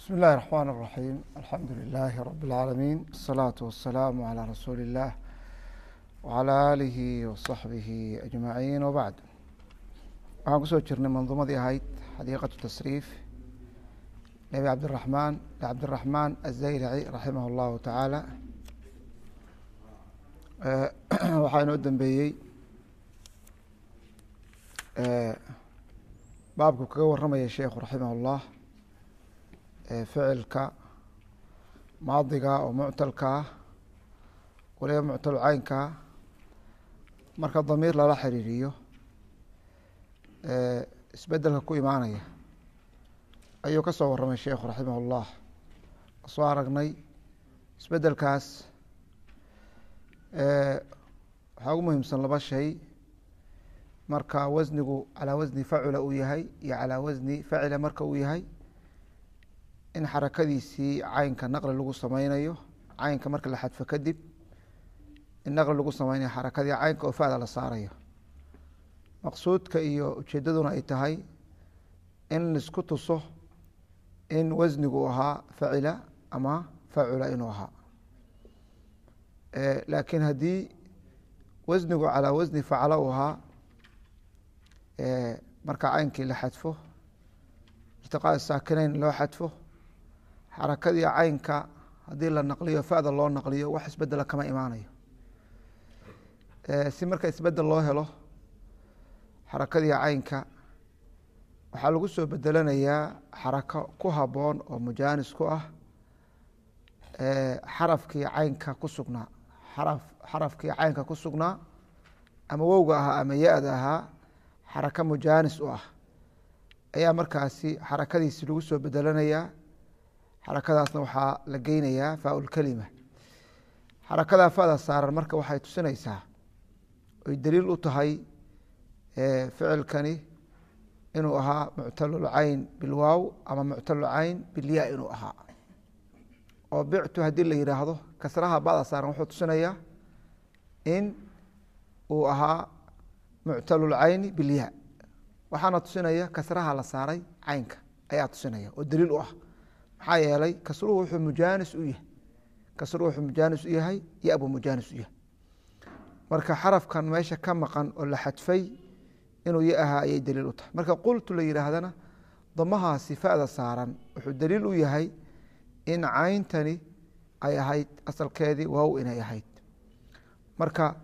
بسم الله الرحمن الرحيم الحمد لله رب العالمين الصلاة والسلام على رسول الله وعلى آله وصحبه أجمعين وبعد waxaan kusoo jirnay manduumadii ahayd xadiiqaة tasriif nebi cabdiraحmaan cabdiraحmaan الzaylaci raximah اllahu tacaala waxaa inoo dambeeyey baabku kaga waramaya sheikhu raximah اllah ficilka maadiga oo muctalka ah waliba muctal caynkaa marka damiir lala xiriiriyo isbeddelka ku imaanaya ayuu ka soo waramay sheikhu raximah اllah soo aragnay isbedelkaas waxaa ugu muhiimsan laba shay. Marka wasnigu calaa wasni facula uu yahay iyo calaa wasni facila marka uu yahay in xarakadiisii caynka naqli lagu sameynayo caynka marka la xadfo kadib in naqli lagu sameynayo xarakadii caynka oo fada la saarayo. Maqsuudka iyo ujeedaduna ay tahay in la isku tuso in wasnigu ahaa facila ama facula inuu ahaa. Laakiin haddii wasnigu calaa wasni facala uu ahaa marka caynkii la xadfo irtiqaa saakinayn loo xadfo xarakadii caynka haddii la naqliyo fada loo naqliyo wax isbedela kama imaanayo. Si marka isbeddel loo helo xarakadii caynka waxaa lagu soo bedelanayaa xarako ku haboon oo mujaanis ku ah xarafkii caynka ku sugnaa. Xaraf xarafkii caynka ku sugnaa ama wowga ahaa ama ya-da ahaa xarako mujaanis u ah. Ayaa markaasi xarakadiisi lagu soo bedelanayaa xarakadaasna waxaa la geynayaa faaulkelima xarakadaa fada saaran marka waxay tusinaysaa oy daliil u tahay ficilkani inuu ahaa muctalulcayn bilwaaw ama muctalulcayn bilya inuu ahaa. Oo bictu haddii la yidhaahdo kasraha bada saaran wuxuu tusinayaa in uu ahaa muctalulcayni bilya waxaana tusinaya kasraha la saaray caynka ayaa tusinaya oo daliil u ah maxaa yeelay kasruhu wuxuu mujaanis u yahay. Kasruhu wuxuu mujaanis u yahay yabuu mujaanis u yahay. Marka xarafkan meesha ka maqan oo la xadfay inuu ya ahaa ayay daliil u tahay. Marka qultu la yidhaahdana damahaasi fada saaran wuxuu daliil u yahay in cayntani ay ahayd asalkeedii waaw inay ahayd. Marka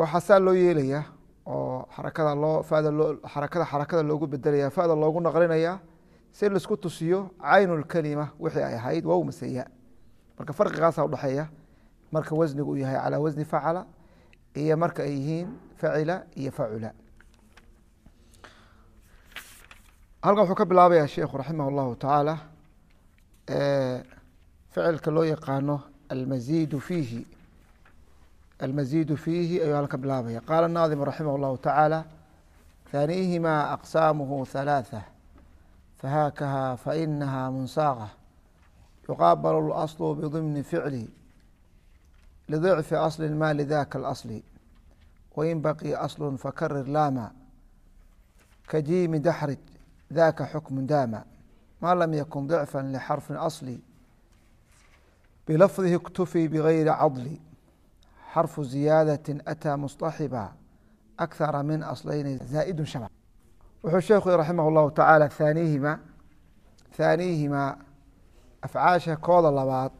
waxaa saa loo yeelaya oo xarakada loo fada loo xarakada xarakada loogu bedelaya fada loogu naqlinaya si laisku tusiyo caynulkelima wixii ay ahayd wow maseya marka farqigaasa udhexeeya marka wasnigu uu yahay calaa wasni facala iyo marka ay yihiin facila iyo facula halkan wuxuu ka bilaabaya sheikhu raximah اllahu tacaala ficilka loo yaqaano almazidu fiihi almazidu fiihi ayuu halka bilaabaya qaala naadimu raximah اllahu tacaala thanihima aqsaamuhu halaaثة fahaakaha fainaha munsaaqa yuqaabalu اlasl bضimni ficli lidicfi asli ma lidaka اlasl wain baqii asl fakarir laama kajiimi daxrij daka xukmu daama ma lam yakun ضicfa lxarfi asli bilafdihi اktufii bgayri cadli xarfu ziyaadati ataa mustaxiba akhara min aslayni zaa'idu shaba wuxuu sheekhu raximah اllahu tacaala thaanihima thaanihima afcaasha kooda labaad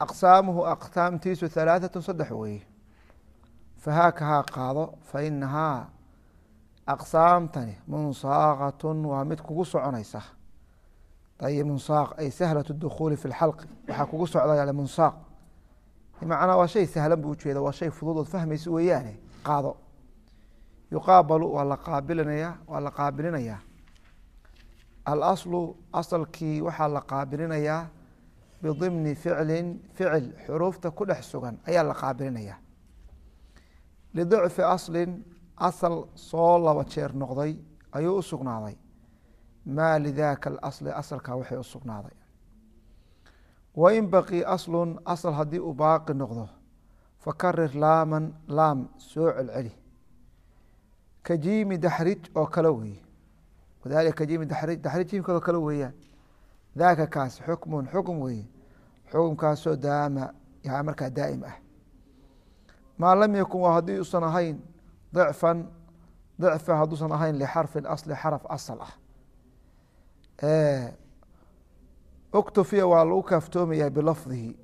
aqsaamuhu aqsaamtiisu halaaثatu saddex weeye fahaakahaa qaado fainahaa aqsaamtani munsaaqatun waa mid kugu soconaysa. Ay munsaaq ay sahlat dukhuuli fi lxalqi waxaa kugu socda munsaaq. Macnaa waa shay sahlan buu ujeeda waa shay fudud fahmaysa weeyaane qaado yuqaabalu waa la qaabilinaya waa la qaabilinayaa. Alaslu asalkii waxaa la qaabilinayaa bidimni ficlin ficil xuruufta ku dhex sugan ayaa la qaabilinaya lidicfi aslin asal soo laba jeer noqday ayuu u sugnaaday. Maa lidaka alasli asalkaa waxay u sugnaaday. Wain baqii aslun asal haddii uu baaqi noqdo fakarir laaman laam soo celceli ka jiimi daxrij oo kale weeye. Wadalika jimi daxriij daxriij jimkado kale weeyaan. Daaka kaas xukmun xukm weeye. Xukumkaasoo daama yaa markaa daa'im ah. Maa lam yakun waa haddii usan ahayn dicfan dicfa hadduusan ahayn lixarfi asli xaraf asal ah. Uktufiya waa lagu kaaftoomayaa bilafdihi.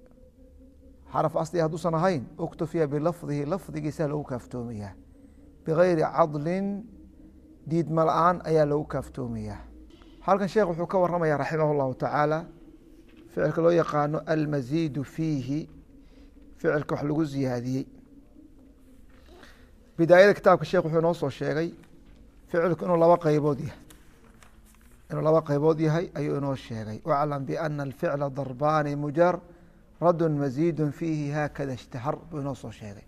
Xaraf asli hadduusan ahayn uktufiya bilafdihi lafdigiisa lagu kaaftoomayaa bigayri cadlin diidma la'aan ayaa lagu kaaftoomayaa halkan sheekh wuxuu ka waramaya raximah اllahu tacaala ficilka loo yaqaano almaziidu fiihi ficilka wax lagu ziyaadiyey bidaayada kitaabka sheekh wuxuu inoo soo sheegay ficilku inuu laba qeybood yahay inuu laba qeybood yahay ayuu inoo sheegay waclam biana alficla darbaani mujaradu maziidu fiihi haakada ishtahar buu inoo soo sheegay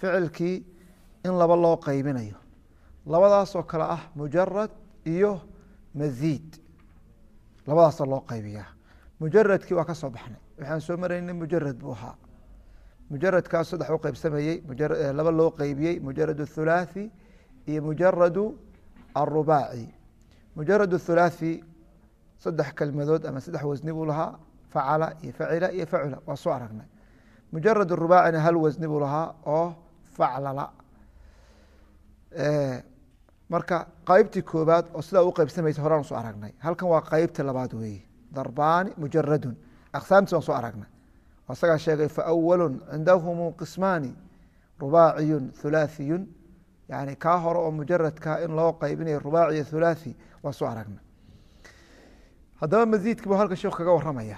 ficilkii in laba loo qeybinayo labadaasoo kale ah mujarad iyo maziid. Labadaasoo loo qeybiyaa mujaradkii waa ka soo baxnay. Waxaan soo maraynay mujarad buu ahaa. Mujaradkaas saddex u qeybsamayey laba loo qeybiyey mujarad thulaathi iyo mujaradu arubaaci mujarad thulaathi saddex kelmadood ama saddex wasni buu lahaa. Facala iyo facila iyo facula. Waa soo aragnay. Mujarad rubaacina hal wasni buu lahaa oo faclala marka qeybtii koobaad oo sidaa u qeybsamaysa horaan soo aragnay. Halkan waa qeybta labaad weeye darbaani mujaradun aqsaamtiis waan soo aragnay. Isagaa sheegay fawalu cindahumu qismaani rubaaciyun thulaathiyun yani kaa hore oo mujaradka in loo qeybinayo rubaaciyo thulaathi waa soo aragnay. Haddaba maziidki buu halka sheekh kaga waramaya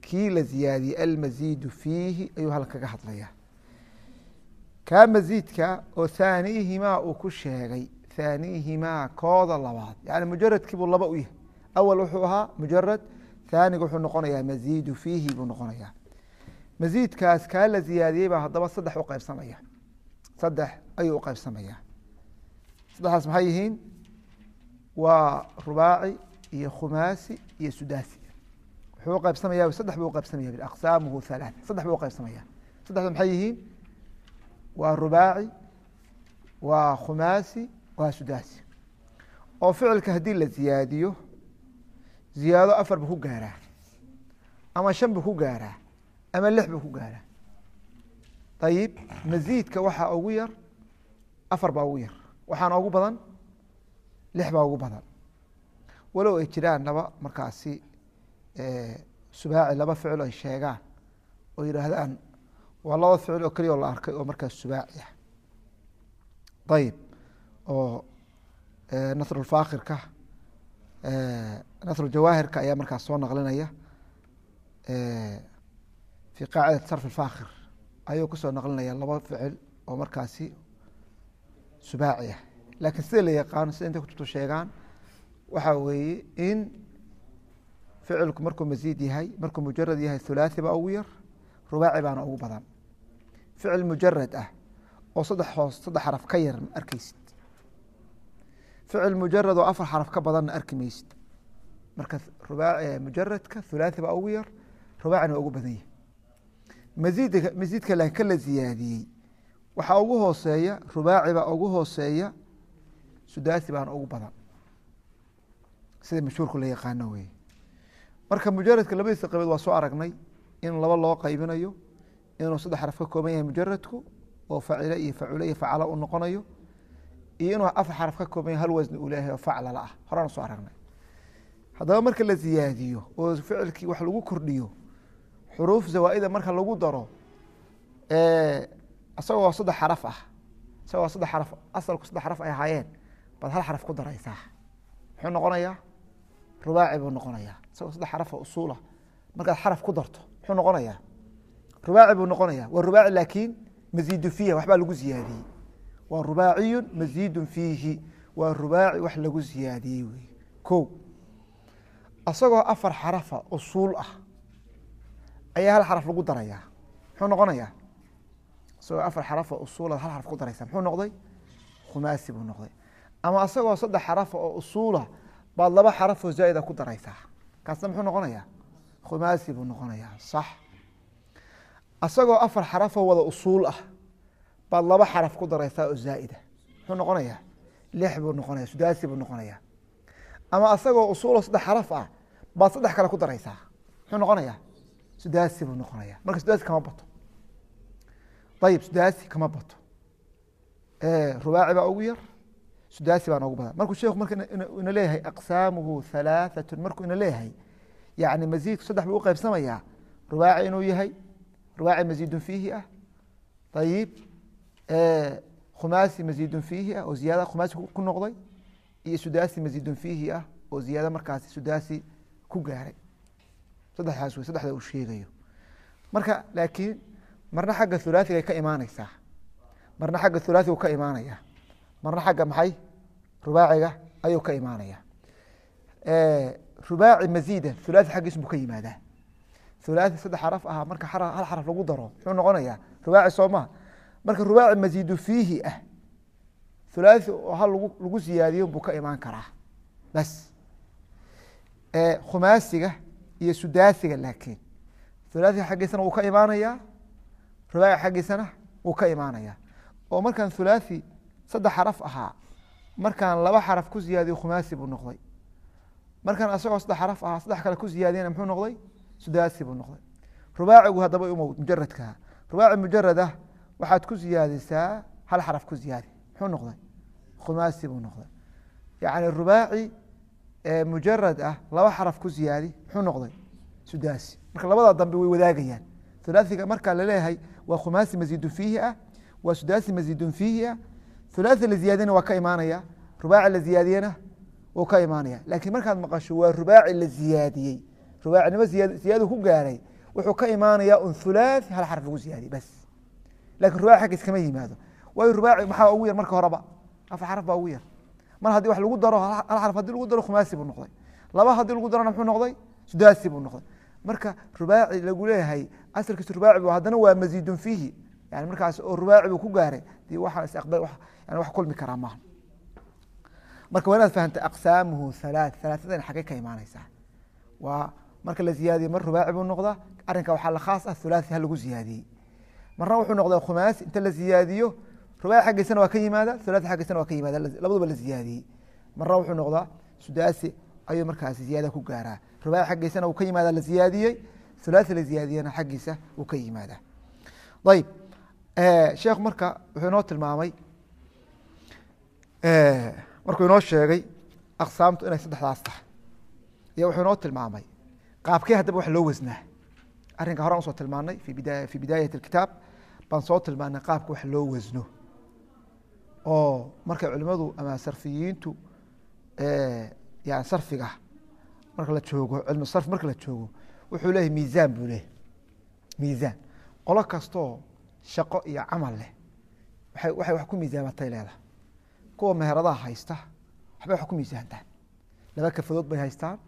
kii la ziyaadiyey almaziidu fiihi ayuu halka kaga hadlaya kaa maziidka oo haaniihimaa uu ku sheegay haaniihimaa kooda labaad. Yani mujaradkiibuu laba u yahay. Awal wuxuu ahaa mujarad haaniga wuxuu noqonayaa maziidu fiihi buu noqonayaa. Maziidkaas kaa la ziyaadiyey baa haddaba saddex u qeybsamaya saddex ayuu u qeybsamaya saddexdaas maxay yihiin? Waa rubaaci iyo khumaasi iyo sudaasi. Wuxuu u qeybsamaya saddex buu uqeybsamaya aqsaamuhu halaa saddex buu uqeybsamaya saddexda maxay yihiin waa rubaaci waa khumaasi waa sudaasi. Oo ficilka haddii la ziyaadiyo ziyaado afar buu ku gaaraa ama shan buu ku gaaraa ama lix buu ku gaaraa. Ayib maziidka waxaa ugu yar afar baa ugu yar. Waxaana ugu badan lix baa ugu badan. Walow ay jiraan laba markaasi subaaci laba ficil ay sheegaan oo yidhaahdaan waa laba ficil oo keliya oo la arkay oo markaas subaaci ah. Ayib oo nasrulfaakirka nasrujawaahirka ayaa markaas soo naqlinaya fi qaacidat sarf faakir ayuu ku soo naqlinaya laba ficil oo markaasi subaaci ah. Laakiin sida la yaqaano sida intay kutubtu sheegaan waxaa weeye in ficilku markuu masiid yahay markuu mujarad yahay thulaathi baa ugu yar rubaaci baana ugu badan ficil mujarad ah oo saddex hoos saddex xaraf ka yar ma arkeysid ficil mujarad oo afar xaraf ka badanna arki maysid. Marka rubaa mujaradka thulaathi baa ugu yar rubaacina ugu badan yahay. Masiidka masiidka laakiin ka la ziyaadiyey waxaa ugu hooseeya rubaaci baa ugu hooseeya sudaasi baana ugu badan. Sida mashhuurku la yaqaano weye marka mujaradka labadiisa qaybood waa soo aragnay in laba loo qaybinayo inuu saddex xaraf ka kooban yahay mujaradku oo facile iyo facule iyo facala u noqonayo iyo inuu afar xaraf ka kooban yahay hal wasni uu leeyahay oo faclala ah. Horaan soo aragnay. Haddaba marka la ziyaadiyo oo ficilkii wax lagu kordhiyo xuruuf zawaaida marka lagu daro isagoo saddex xaraf ah isagoo saddex xaraf asalku saddex xaraf ay ahaayeen baad hal xaraf ku daraysaa. Muxuu noqonayaa? Rubaaci buu noqonayaa. Isagoo saddex xarafa usuulah markaad xaraf ku darto muxuu noqonayaa rubaaci buu noqonaya. Waa rubaaci laakiin maziidu fiiha waxbaa lagu ziyaadiyey. Waa rubaaciyun maziidun fiihi. Waa rubaaci wax lagu ziyaadiyey wey ko isagoo afar xarafa usuul ah ayaa hal xaraf lagu darayaa muxuu noqonayaa isagoo afar xarafo usuula hal xaraf ku daraysa. Muxuu noqday? Khumaasi buu noqday. Ama isagoo saddex xarafa oo usuula baad laba xarafoo zaa'ida ku daraysaa. Kaasna muxuu noqonayaa khumaasi buu noqonayaa sax isagoo afar xarafoo wada usuul ah baad laba xaraf ku daraysaa oo zaa'ida. Muxuu noqonayaa? Lix buu noqonaya sudaasi buu noqonayaa. Ama asagoo usuulo saddex xaraf ah baad saddex kale ku daraysaa. Muxuu noqonayaa? Sudaasi buu noqonaya marka sudaasi kama bato. Ayib sudaasi kama bato. Rubaaci baa ugu yar sudaasi baa noogu badan. Markuu sheekhu marka ina leeyahay aqsaamuhu halaaثatu markuu ina leeyahay yani masiidku saddex buu u qaybsamayaa rubaaci inuu yahay rubaaci masiidun fiihi ah ayib khumaasi masiidun fiihi ah oo ziyaada khumaasi ku noqday iyo sudaasi masiidun fiihi ah oo ziyaada markaasi sudaasi ku gaaray saddexdaas wey saddexda uu sheegayo marka laakiin marna xagga hulaaثigay ka imaaneysaa marna xagga hulaaثigu ka imaanaya marna xagga maxay rubaaciga ayuu ka imaanaya rubaaci masiida hulaaثi xaggiis buu ka yimaadaa hulaaثi saddex xaraf ahaa marka hal xaraf lagu daro muxuu noqonayaa rubaaci soo maha marka rubaaci masiidu fiihi ah hulaaثi oo hal lagu ziyaadiyo buu ka imaan karaa bas khumaasiga iyo sudaasiga laakiin hulaaثiga xaggiisana wuu ka imaanayaa rubaaci xaggiisana wuu ka imaanaya oo markaan hulaaثi saddex xaraf ahaa markaan laba xaraf ku ziyaadiyo khumaasi buu noqday markaan asagoo saddex xaraf ahaa saddex kale ku ziyaadiyana muxuu noqday Sudaasi buu noqday. Rubaacigu haddaba umow mujaradkaa rubaaci mujaradah waxaad ku ziyaadisaa hal xaraf ku ziyaadi. Muxuu noqday? Khumaasi buu noqday. Yacni rubaaci mujarad ah laba xaraf ku ziyaadi muxuu noqday? Sudaasi. Marka labada dambe way wadaagayaan. Hulaaثiga marka la leeyahay waa khumaasi masiidun fiihi ah waa sudaasi masiidun fiihi ah. Hulaaثi la ziyaadiyana waa ka imaanaya rubaaci la ziyaadiyena wuu ka imaanaya. Laakiin markaad maqasho waa rubaaci la ziyaadiyey riwaacinimo ziyaadu ku gaaray wuxuu ka imaanayaa un hulaaثi hal xarf lagu ziyaadiye bas. Lakin rubaci xagga iskama yimaado. Waayo rubaaci maxaa ugu yar marka horeba? Afar xaraf baa ugu yar. Mar haddii wax lagu daro hal xarf haddii lagu daro khumaasi buu noqday. Laba haddii lagu darona muxuu noqday? Sudaasi buu noqday. Marka rubaaci lagu leeyahay asalkiisu rubaaci bu haddana waa maziidun fiihi. Yani markaas oo rubaaci buu ku gaaray dee waxaan isaqbal yani wax kulmi karaa maaha. Marka waa inaad fahamta aqsaamuhu halaath halaahadan xaggey ka imaanaysaa. Waa marka la ziyaadiyo mar rubaaci buu noqdaa arrinka waxaa la khaas ah hulaaثi ha lagu ziyaadiyey marna wuxuu noqdaa khumaasi inta la ziyaadiyo rubaaci xaggiisana waa ka yimaada hulaaثi xaggiisana waa ka yimaada labaduba la ziyaadiyey marna wuxuu noqdaa sudaasi ayuu markaasi ziyaada ku gaaraa rubaaci xaggiisana uu ka yimaada la ziyaadiyey hulaaثi la ziyaadiyena xaggiisa uu ka yimaada ayib sheekhu marka wuxuu inoo tilmaamay markuu inoo sheegay aqsaamtu inay saddexdaas tahay iyo wuxuu inoo tilmaamay qaabkee haddaba wax loo wasnaa. Arrinka horan u soo tilmaanay fi bida fi bidaayat اkitaab baan soo tilmaanay qaabka wax loo wasno. Oo markay culimadu ama sarfiyiintu yani sarfiga marka la joogo cilmu sarf marka la joogo wuxuu leeyahy miisaan buu leeyahy miisaan. Qolo kastoo shaqo iyo camal leh. Waay waxay wax ku miisaamatay leedahay. Kuwa meheradaha haysta waxbay wax ku miisaantaan laba kafadood bay haystaan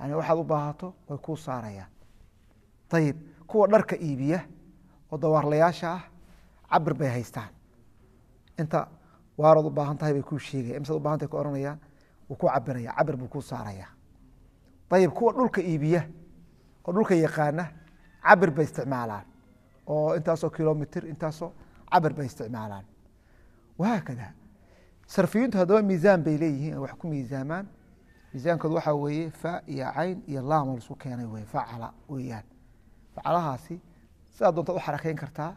yani waxaad u baahato way kuu saarayaan. Ayib kuwa dharka iibiya oo dawaarlayaasha ah cabir bay haystaan. Inta waarood u baahan tahay bay kuu sheegaya imsaad u baahan tahay ku ohanayaan wuu ku cabiraya cabir buu kuu saaraya. Ayib kuwa dhulka iibiya oo dhulka yaqaana cabir bay isticmaalaan. Oo intaasoo kilomitr intaasoo cabir bay isticmaalaan. Wahaakada sarfiyiintu haddaba miisaan bay leeyihiin wax ku miisaamaan miisaankoodu waxaa weeye fa iyo cayn iyo laamo la isku keenay wey facala weeyaan. Facalahaasi sidaad doontaad u xarakeyn kartaa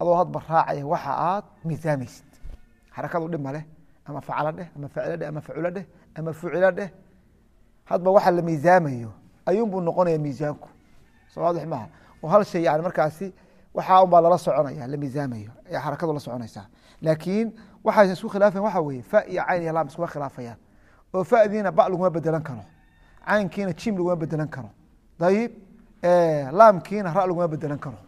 adoo hadba raacaya waxa aad miisaamaysid xarakadu dhib ma leh ama facalo dheh ama facilo dheh ama faculo dheh ama fucilo dheh. Hadba waxa la miisaamayo ayuunbuu noqonaya miisaanku. Soo waadix maaha oo hal shay yani markaasi waxaa un baa lala soconaya la miisaamayo ee xarakadu la soconaysaa. Laakiin waxaysan isku khilaafayan waxa weeye fa iyo cayn iyo laam iskuma khilaafayaan oo fadiina ba laguma bedelan karo. Caynkiina jim laguma bedelan karo. Dayib laamkiina ra laguma bedelan karo.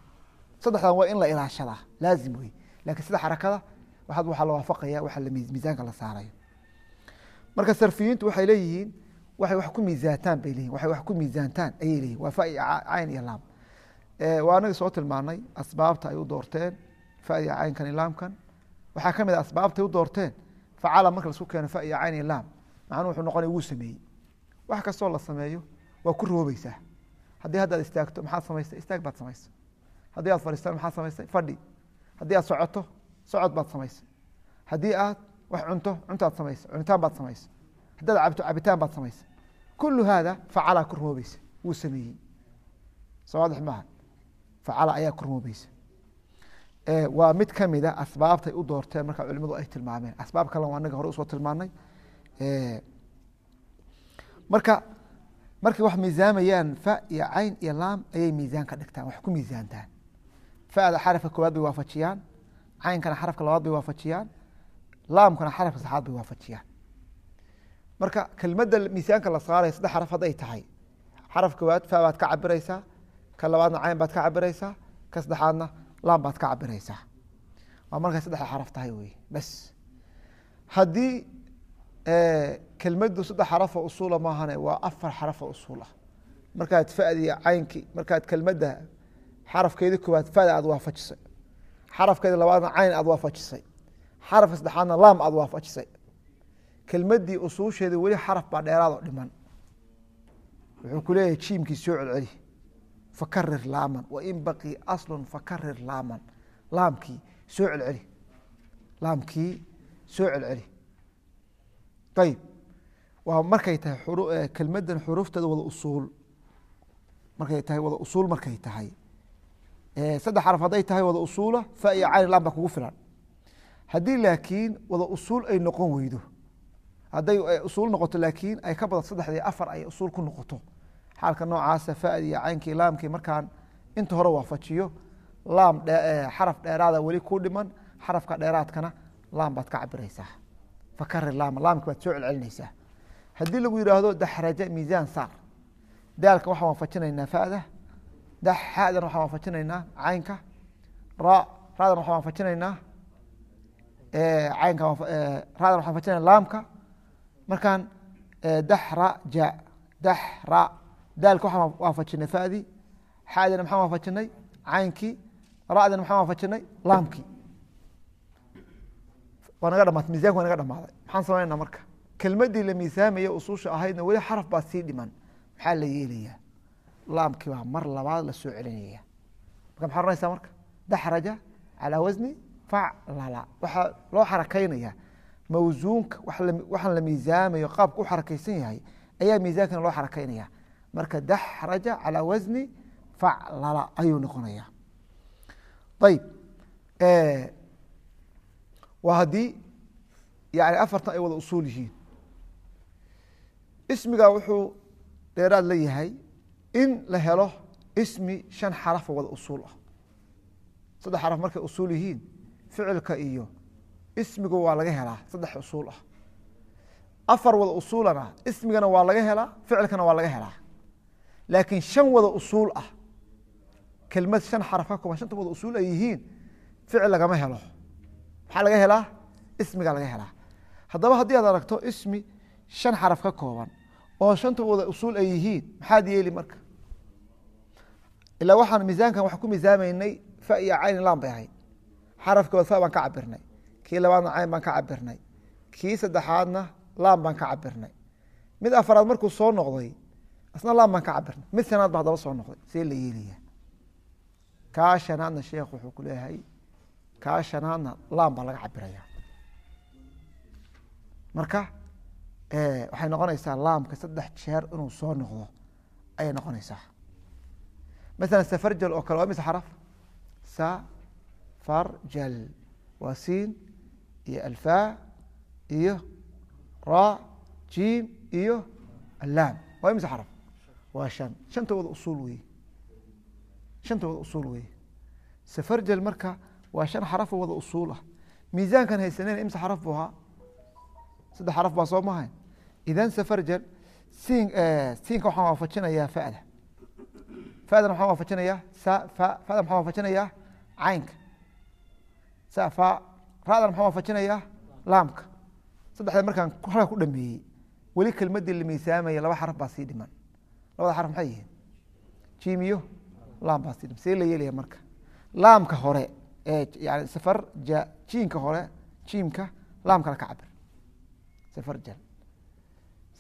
Saddexdan waa in la ilaashadaa laazim wey laakiin sida xarakada waxaad waxaa la waafaqaya waxa miisaanka la saarayo. Marka sarfiyiintu waxay leeyihiin waxay wax ku miisaataan bay leyihin waxay wax ku miisaantaan ayay leyihin waa fa iyo cayn iyo laam. Waa anaga soo tilmaanay asbaabta ay u doorteen fa iyo caynkan iyo laamkan. Waxaa ka mid a asbaabtay u doorteen facala marka la isku keeno fa iyo cayn iyo laam macnuu wuxuu noqonaya wuu sameeyey. Wax kastoo la sameeyo waa ku roobeysaa haddii haddaad istaagto maxaad samaystay istaag baad samaysay haddii aad fadhiistaan maxaad samaystay fadhi. Haddii aad socoto socod baad samaysay haddii aad wax cunto cuntaad samaysay cunitaan baad samaysay haddaad cabto cabitaan baad samaysay kulu haada facala ku rumoobaysa wuu sameeyey. Soo maaha facala ayaa ku rumoobaysa waa mid kamida asbaabtay u doorteen marka culimadu ay tilmaameen. Asbaab kalen anaga hore u soo tilmaanay marka markay wax miisaamayaan fa iyo cayn iyo laam ayay miisaan ka dhigtaan wax ku miisaantaan. Fada xarafka koowaad bay waafajiyaan caynkana xarafka labaad bay waafajiyaan laamkana xarafka saxaad bay waafajiyaan. Marka kelmadda miisaanka la saaraya saddex xaraf hadday tahay. Xaraf koowaad fa baad ka cabiraysaa ka labaadna cayn baad ka cabiraysaa ka saddexaadna laam baad ka cabiraysaa waa markay saddexda xaraf tahay wey bas. Haddii kelmaddu saddex xarafo usuula maahane waa afar xarafo usuul ah markaad fadi caynkii markaad kelmadda xarafkeedi koowaad fada aad waafajisay. Xarafkeedi labaadna cayn aad waafajisay. Xarafka saddexaadna laam aad waafajisay. Kelmaddii usuusheedi weli xaraf baa dheeraadoo dhiman. Wuxuu ku leeyahay jiimkii soo celceli. Fakarir laaman wain baqii aslun fakarir laaman. Laamkii soo celceli. Laamkii soo celceli ayib waa markay tahay kelmaddan xuruufteeda wada usuul. Markay tahay wada usuul markay tahay. Saddex xaraf hadday tahay wada usuula fa iyo cayn lam baa kugu filan. Haddii laakiin wada usuul ay noqon weydo. Hadday usuul noqoto laakiin ay ka badan saddexdii afar ay usuul ku noqoto. Xaalka noocaasa fadi iyo caynkii laamkii markaan inta hore waafajiyo laam xaraf dheeraada weli ku dhiman xarafka dheeraadkana laam baad ka cabiraysaa fakari laama laamki baad soo celcelinaysaa. Haddii lagu yidhaahdo daxraja miisaan saar daalka waxaan waafajinaynaa fada xadan waxaan waafajinaynaa caynka ra radan waxaan waafajinaynaa caynka radan waxaan waafajinayna laamka. Markaan daxraja daxra daalka waxaan waafajinay fadi xadana maxaan waafajinay caynkii radana maxaan waafajinay laamkii waa naga dhamaatay misanka waa naga dhamaaday maxaan samaynaa marka? Kelmadii la miisaamaya usuusha ahaydna weli xaraf baa sii dhiman. Maxaa la yeelayaa? Laamkii baa mar labaad la soo celinaya marka maxaa oranaysaa marka? Daxraja calaa wasni faclala waxaa loo xarakaynaya mawsuunka waxaan la miisaamayo qaabka u xarakaysan yahay ayaa miisaankana loo xarakaynaya marka daxraja calaa wasni faclala ayuu noqonaya ayib waa haddii yani afartan ay wada usuul yihiin. Ismiga wuxuu dheeraad la yahay in la helo ismi shan xarafo wada usuul ah. Saddex xaraf markay usuul yihiin ficilka iyo ismigu waa laga helaa saddex usuul ah. Afar wada usuulana ismigana waa laga helaa ficilkana waa laga helaa. Laakiin shan wada usuul ah kelmad shan xaraf ka kooban shanta wada usuul ay yihiin ficil lagama helo. Maxaa laga helaa? Ismiga laga helaa haddaba haddii aad aragto ismi shan xaraf ka kooban oo shanta wada usuul ay yihiin maxaad yeeli marka? Ilaa waxaan miisaankan wax ku miisaamaynay fa iyo cayn lam bay ahayd. Xarafkood fa baan ka cabirnay kii labaadna cayn baan ka cabirnay kii saddexaadna laam baan ka cabirnay mid afaraad markuu soo noqday asna laam baan ka cabirnay mid shanaad ba haddaba soo noqday see la yeelaya kaa shanaadna sheekh wuxuu ku leeyahay kaa shanaadna laam baa laga cabiraya marka waxay noqonaysaa laamka saddex jeer inuu soo noqdo ayay noqonaysaa. Maala safarjal oo kale waa mise xaraf. Safarjal waa siin iyo alfa iyo ra jim iyo alaam waa mise xaraf. Waa shan. Shanta wada usuul wey shanta wada usuul wey safarjal marka waa shan xarafo wada usuul ah. Miisaankan haysaneen imse xaraf buu ahaa saddex xaraf baa soo mahayn idan safarjal siin siinka waxaan waafajinayaa fada. Fadan waxaan waafajinayaa sa fa fadan maxaan waafajinayaa caynka. Sa fa radan waafajinayaa laamka. Saddexda markaan halka ku dhameeyey weli kelmadii la miisaamaya laba xaraf baa sii dhiman. Labada xaraf maxay yihiin? Jim iyo laam baa sii dhiman. See la yeelaya marka. Laamka hore ee yani safar ja jiinka hore jiimka laamkana ka cabir safar jal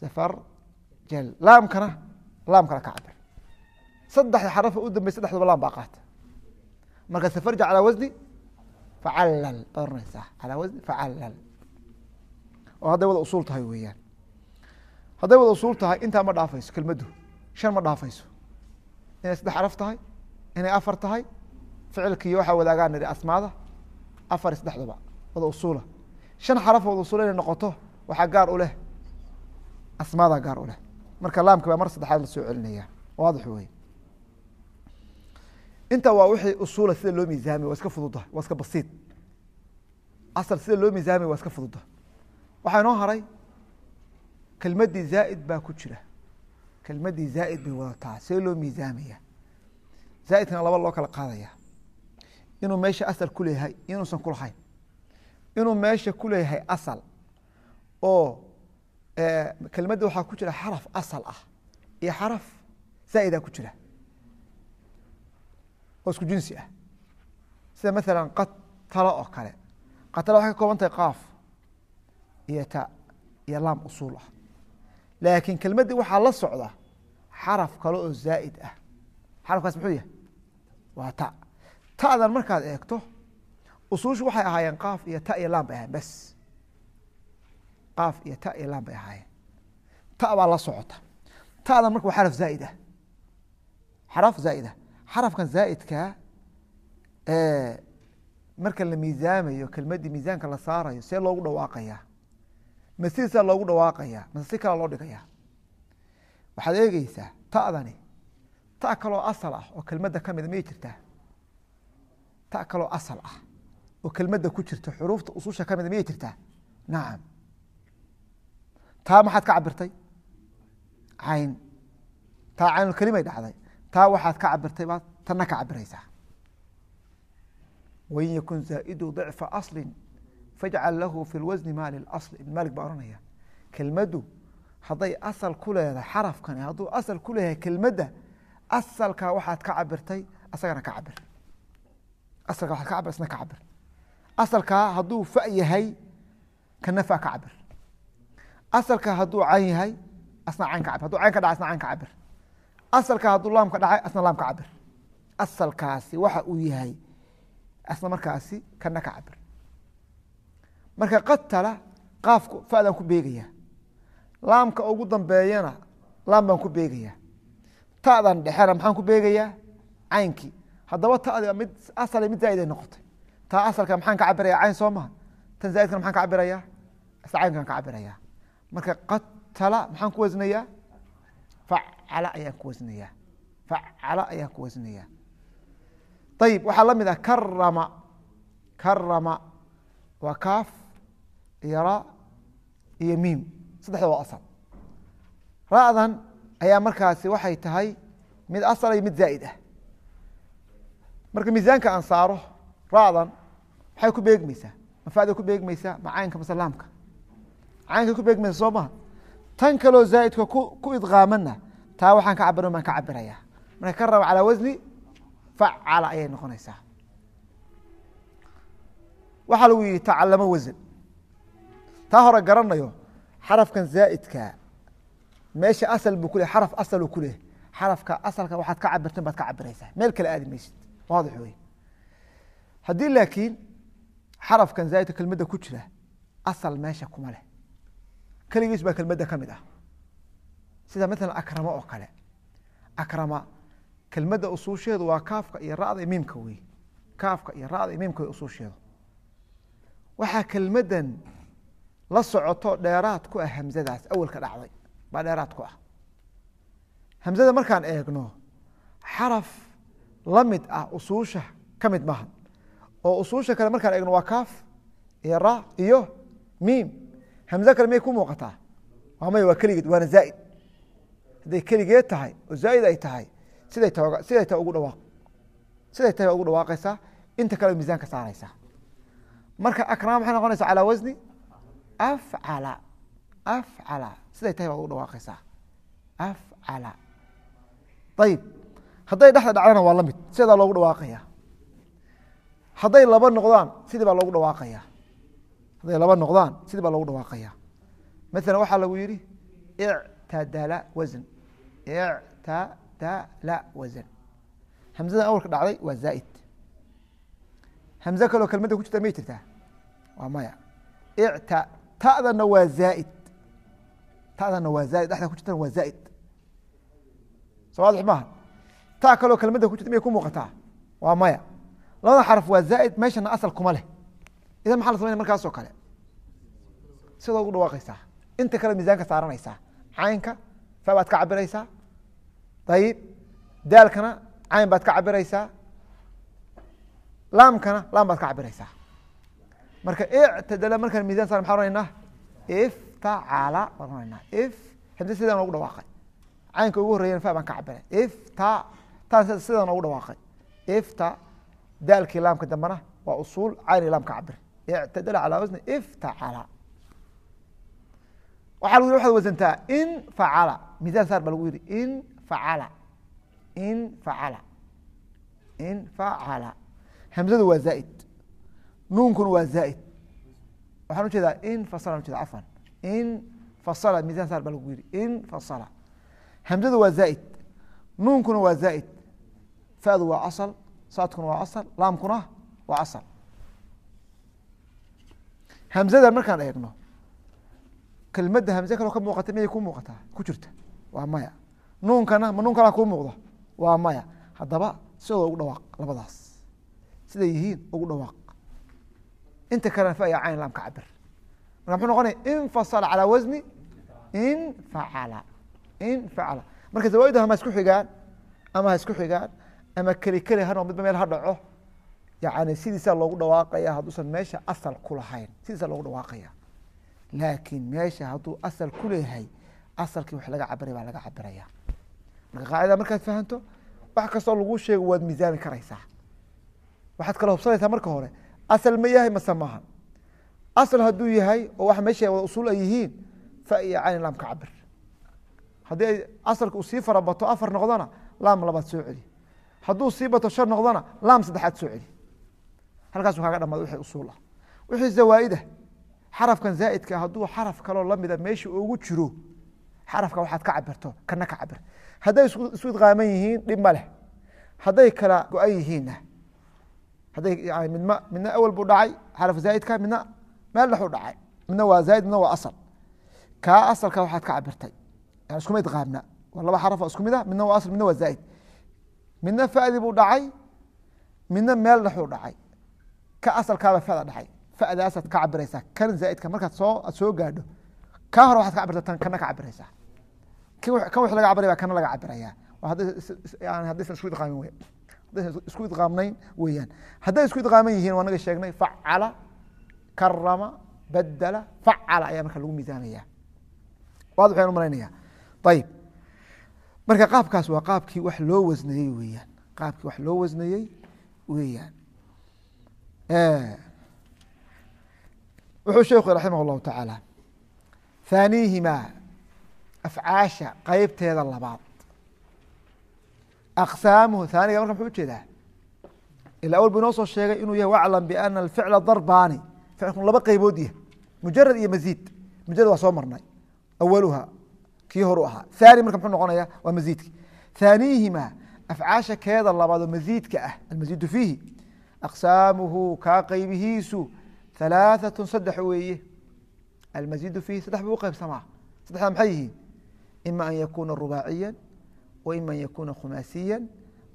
safar jal laamkana laamkana ka cabir saddexda xarafa u dambey saddexdaba laam baa qaata marka safarja calaa wasni facallal baad oranaysaa calaa wasni facallal oo hadday wada usuul tahay weeyaan hadday wada usuul tahay intaa ma dhaafayso kelmaddu shan ma dhaafayso inay saddex xaraf tahay inay afar tahay ficilkii waxaa wadaagaan nidhi asmaada afar iyo saddexduba wada usuula shan xaraf wada usuula inay noqoto waxaa gaar u leh. Asmaada gaar u leh. Marka laamka baa mar saddexaad la soo celinaya waadix wey inta waa wixii usuula sida loo miisaamay waa iska fududa waa iska basiid. Asal sida loo miisaamay waa iska fududa. Waxaa inoo haray kelmaddii zaa'id baa ku jira. Kelmaddii zaa'id bay wadataa see loo miisaamaya zaa'idkana laba loo kala qaadaya inuu meesha asal ku leeyahay inuusan ku inuu meesha ku leeyahay asal oo kelmadda waxaa ku jira xaraf asal ah iyo xaraf zaa'ida ku jira. Oo isku jinsi ah. Sida maala qatalo oo kale. Qatalo waxay ka kooban tahay qaaf iyo ta iyo laam usuul ah. Laakiin kelmaddii waxaa la socda xaraf kale oo zaa'id ah. Xarafkaas muxuu yahay? Waa ta. Ta'dan markaad eegto usuushu waxay ahaayeen qaaf iyo ta iyo laam bay ahayen bes qaaf iyo ta iyo laam bay ahaayeen. Ta baa la socota. Ta'dan marka waa xaraf zaa'id ah. Xaraf zaa'id ah. Xarafkan zaa'idkaa marka la miisaamayo kelmaddii miisaanka la saarayo see loogu dhawaaqayaa ma sidiisaa loogu dhawaaqayaa mase si kala loo dhigayaa. Waxaad eegeysaa ta'dani ta kaloo asal ah oo kelmadda ka mida miyay jirtaa. Ta kaloo asal ah oo kelmadda ku jirta xuruufta ususha ka mida miyay jirtaa. Nacam taa maxaad ka cabirtay cayn. Taa caynulkelimay dhacday. Taa waxaad ka cabirtay baad tanna ka cabiraysaa wain yakun zaa'idu dicfa asli fajcal lahu fi lwasni ma lilasl ibn malik baa ohanaya kelmaddu hadday asal ku leedahay xarafkani hadduu asal ku leeyahay kelmadda asalkaa waxaad ka cabirtay asagana ka cabir asalka waxaad ka cabir isna ka cabir asalkaa hadduu fa yahay kana ka cabir asalka hadduu cayn yahay asna cayn cabir. Haduu cayn ka dhacay asna cayn cabir. Asalka hadduu laam dhacay asna laam cabir. Asalkaasi waxa uu yahay asna markaasi kana ka cabir. Marka qatala qaafku fadaan ku beegaya laamka ugu dambeeyana laam baan ku beegaya ta'dan dhexena maxaan ku beegayaa? Caynkii haddaba ta'di mid asal mid zaaid ay noqotay. Taa asalka maxaan ka cabiraya cayn soo maha tan zaaidkana maxaan ka cabirayaa? Isla caynkaan ka cabirayaa marka qatala maxaan ku wasnayaa facala ayaan ku wasnayaa facala ayaan ku wasnayaa ayib waxaa la mid ah karama karama waa kaaf iyo ra iyo miim. Saddexda waa asal. Ra'dan ayaa markaasi waxay tahay mid asal iyo mid zaa'id ah. Marka miisaanka aan saaro ra'dan maxay ku beegmaysaa? Mafada ku beegmaysaa? Ma caynka mase laamka caynka ku beegmaysa soo maha tan kaloo zaa'idka ku idqaamanna taa waxaan ka cabiran baan ka cabirayaa marka karama calaa wasni facala ayay noqonaysaa. Waxaa lagu yihi tacalamo wasan taa hore garanayo xarafkan zaa'idka meesha asal buu ku xaraf asaluu ku xarafka asalka waxaad ka cabirtan baad ka cabiraysaa meel kale aadi maysid. Waadix wey haddii laakiin xarafkan zaa'idka kelmadda ku jira asal meesha kuma leh keligiis baa kelmadda ka mid ah. Sida maalan akrama oo kale. Akrama kelmadda usuusheedu waa kaafka iyo ra'da miimka wey kaafka iyo ra'da miimka wey usuusheedu. Waxaa kelmaddan la socoto dheeraad ku ah hamzadaas. Awelka dhacday baa dheeraad ku ah. Hamzada markaan eegno xaraf la mid ah usuusha ka mid maaha oo usuusha kale markaan eegno waa kaaf iyo ra iyo miim hamze kale miyay ku muuqataa? May waa keligeed waana zaa'id. Hadday keligeed tahay oo zaa'id ay tahay siday ta siday tahay ugu dhawaaq. Siday tahay ugu dhawaaqaysaa inta kale miisaanka saaraysaa. Marka akrama maxay noqonaysaa calaa wasni afcala afcala. Siday tahay baad ugu dhawaaqaysaa. Afcala. Ayib hadday dhexda dhacdana waa la mid. Sidaa loogu dhawaaqaya. Hadday laba noqdaan sidii baa loogu dhawaaqaya hadday laba noqdaan sidii baa loogu dhawaaqaya maala waxaa lagu yihi ictadala wasn ictadala wasn hamzadan awalka dhacday waa zaa'id. Hamze kaloo kelmadda ku jirta may jirtaa? Waa maya. Icta ta'dana waa zaa'id. Tadana waa zaaid. Dhexda ku jirtana waa zaaid. Soo waadix maaha taa kaloo kelmadda ku jirta miyay ku muuqataa? Waa maya. Labada xaraf waa zaaid meeshana asal kuma leh idan maxaa la sameynaya markaasoo kale? Sidoo ugu dhawaaqaysaa inta kale miisaanka saaranaysaa caynka fa baad ka cabiraysaa ayib daalkana cayn baad ka cabiraysaa laamkana laam baad ka cabiraysaa marka ictadala markaan miisan sar maxaa ohanayna iftacala baan ohanayna if hadi sidaan ugu dhawaaqay. Caynka ugu horreeyan fa baan ka cabiray ifta taan sidaan ugu dhawaaqay. Ifta daalkii laamka dambena waa usuul cayni laam ka cabir ictadala calaa wasni iftacala waxaa lagu waxaad wasantaa in facala miisaan saar baa lagu yihi in facala in facala in facala hamzadu waa zaaid nuunkuna waa zaaid waxaan u jeedaa in fasala ujeeda afan in fasala miisaan saar baa lagu yihi in fasala hamzadu waa zaaid nuunkuna waa zaaid fadu waa asal saadkuna waa asal laamkuna waa asal hamzada markaan eegno kelmadda hamze kaloo ka muuqata miyay ku muuqataa ku jirta. Waa maya. Nuunkana ma nuun kalaa kuu muuqda waa maya. Haddaba sidoo ugu dhawaaq labadaas. Siday yihiin ugu dhawaaq. Inta kalena fa ya cayn laam cabir. Marka muxuu noqonaya infasala calaa wasni infacala infacala marka zawaaiddu ama isku xigaan ama ha isku xigaan ama keli keli hano midba meel ha dhaco yani sidiisaa loogu dhawaaqaya hadduusan meesha asal ku lahayn. Sidiisaa loogu dhawaaqaya. Laakiin meesha hadduu asal ku leeyahay asalkii wax laga cabiray baa laga cabiraya marka qaacida markaad fahanto wax kastoo lagu sheego waad miisaami karaysaa. Waxaad kala hubsanaysaa marka hore asal ma yahay mase maaha asal hadduu yahay oo wax meesha wada usuul ay yihiin fa iyo cayn laam cabir haddii ay asalka uu sii fara bato afar noqdona laam labaad soo celi. Hadduu sii bato shan noqdona laam saddexaad soo celi halkaasu kaaga dhamaada wixii usuul ah. Wixii zawaa'idah xarafkan zaa'idka hadduu xaraf kaloo lamida meesha ugu jiro xarafka waxaad ka cabirto kana ka cabir. Hadday isu idqaaman yihiin dhib ma leh. Hadday kala go-an yihiinna hadday midma midna awel buu dhacay xaraf zaa'idka midna meel dhexu dhacay midna waa zaa'id midna waa asal. Kaa asalka waxaad ka cabirtay. Yani iskuma idqaamna. Waa laba xaraf oo isku mid ah midna waa asal midna waa zaa'id. Midna fa'di buu dhacay midna meel dhexuu dhacay ka asalkaaba fada dhacay fadaasaad ka cabiraysaa. Kan zaaidka markaad soo soo gaadho kaa hore waxaad ka cabirta tan kana ka cabiraysaa. Kan wix laga cabiray baa kana laga cabiraya yani haddaysan isku idqaamin wey haddaysan isku idqaamnayn weeyaan. Hadday isku idqaaman yihiin waa naga sheegnay facala karama badala facala ayaa marka lagu miisaamaya waad waxaan u ayib marka qaabkaas waa qaabkii wax loo wasneeyey weeyaan. Qaabkii wax loo wasneeyey weeyaan wuxuu sheekhu raximah اllahu tacaala haaniihimaa afcaasha qeybteeda labaad. Aqsaamuhu haaniga marka muxuu u jeedaa ila awal buu inoo soo sheegay inuu yahay waclam biana alficla darbaani ficilku laba qeybood yahay mujarad iyo maziid. Mujarad waa soo marnay. Awaluha kii horu ahaa. Haani marka muxuu noqonaya waa maziidki. Haaniihimaa afcaasha keeda labaad oo maziidka ah almaziidu fiihi aqsaamuhu kaa qeybihiisu halaaثaة saddex weeye almaziidu fiihi saddex buu uqeybsamaa saddexdaa maxay yihiin ima an yakuna rubaaciya wa ima an yakuna khumaasiya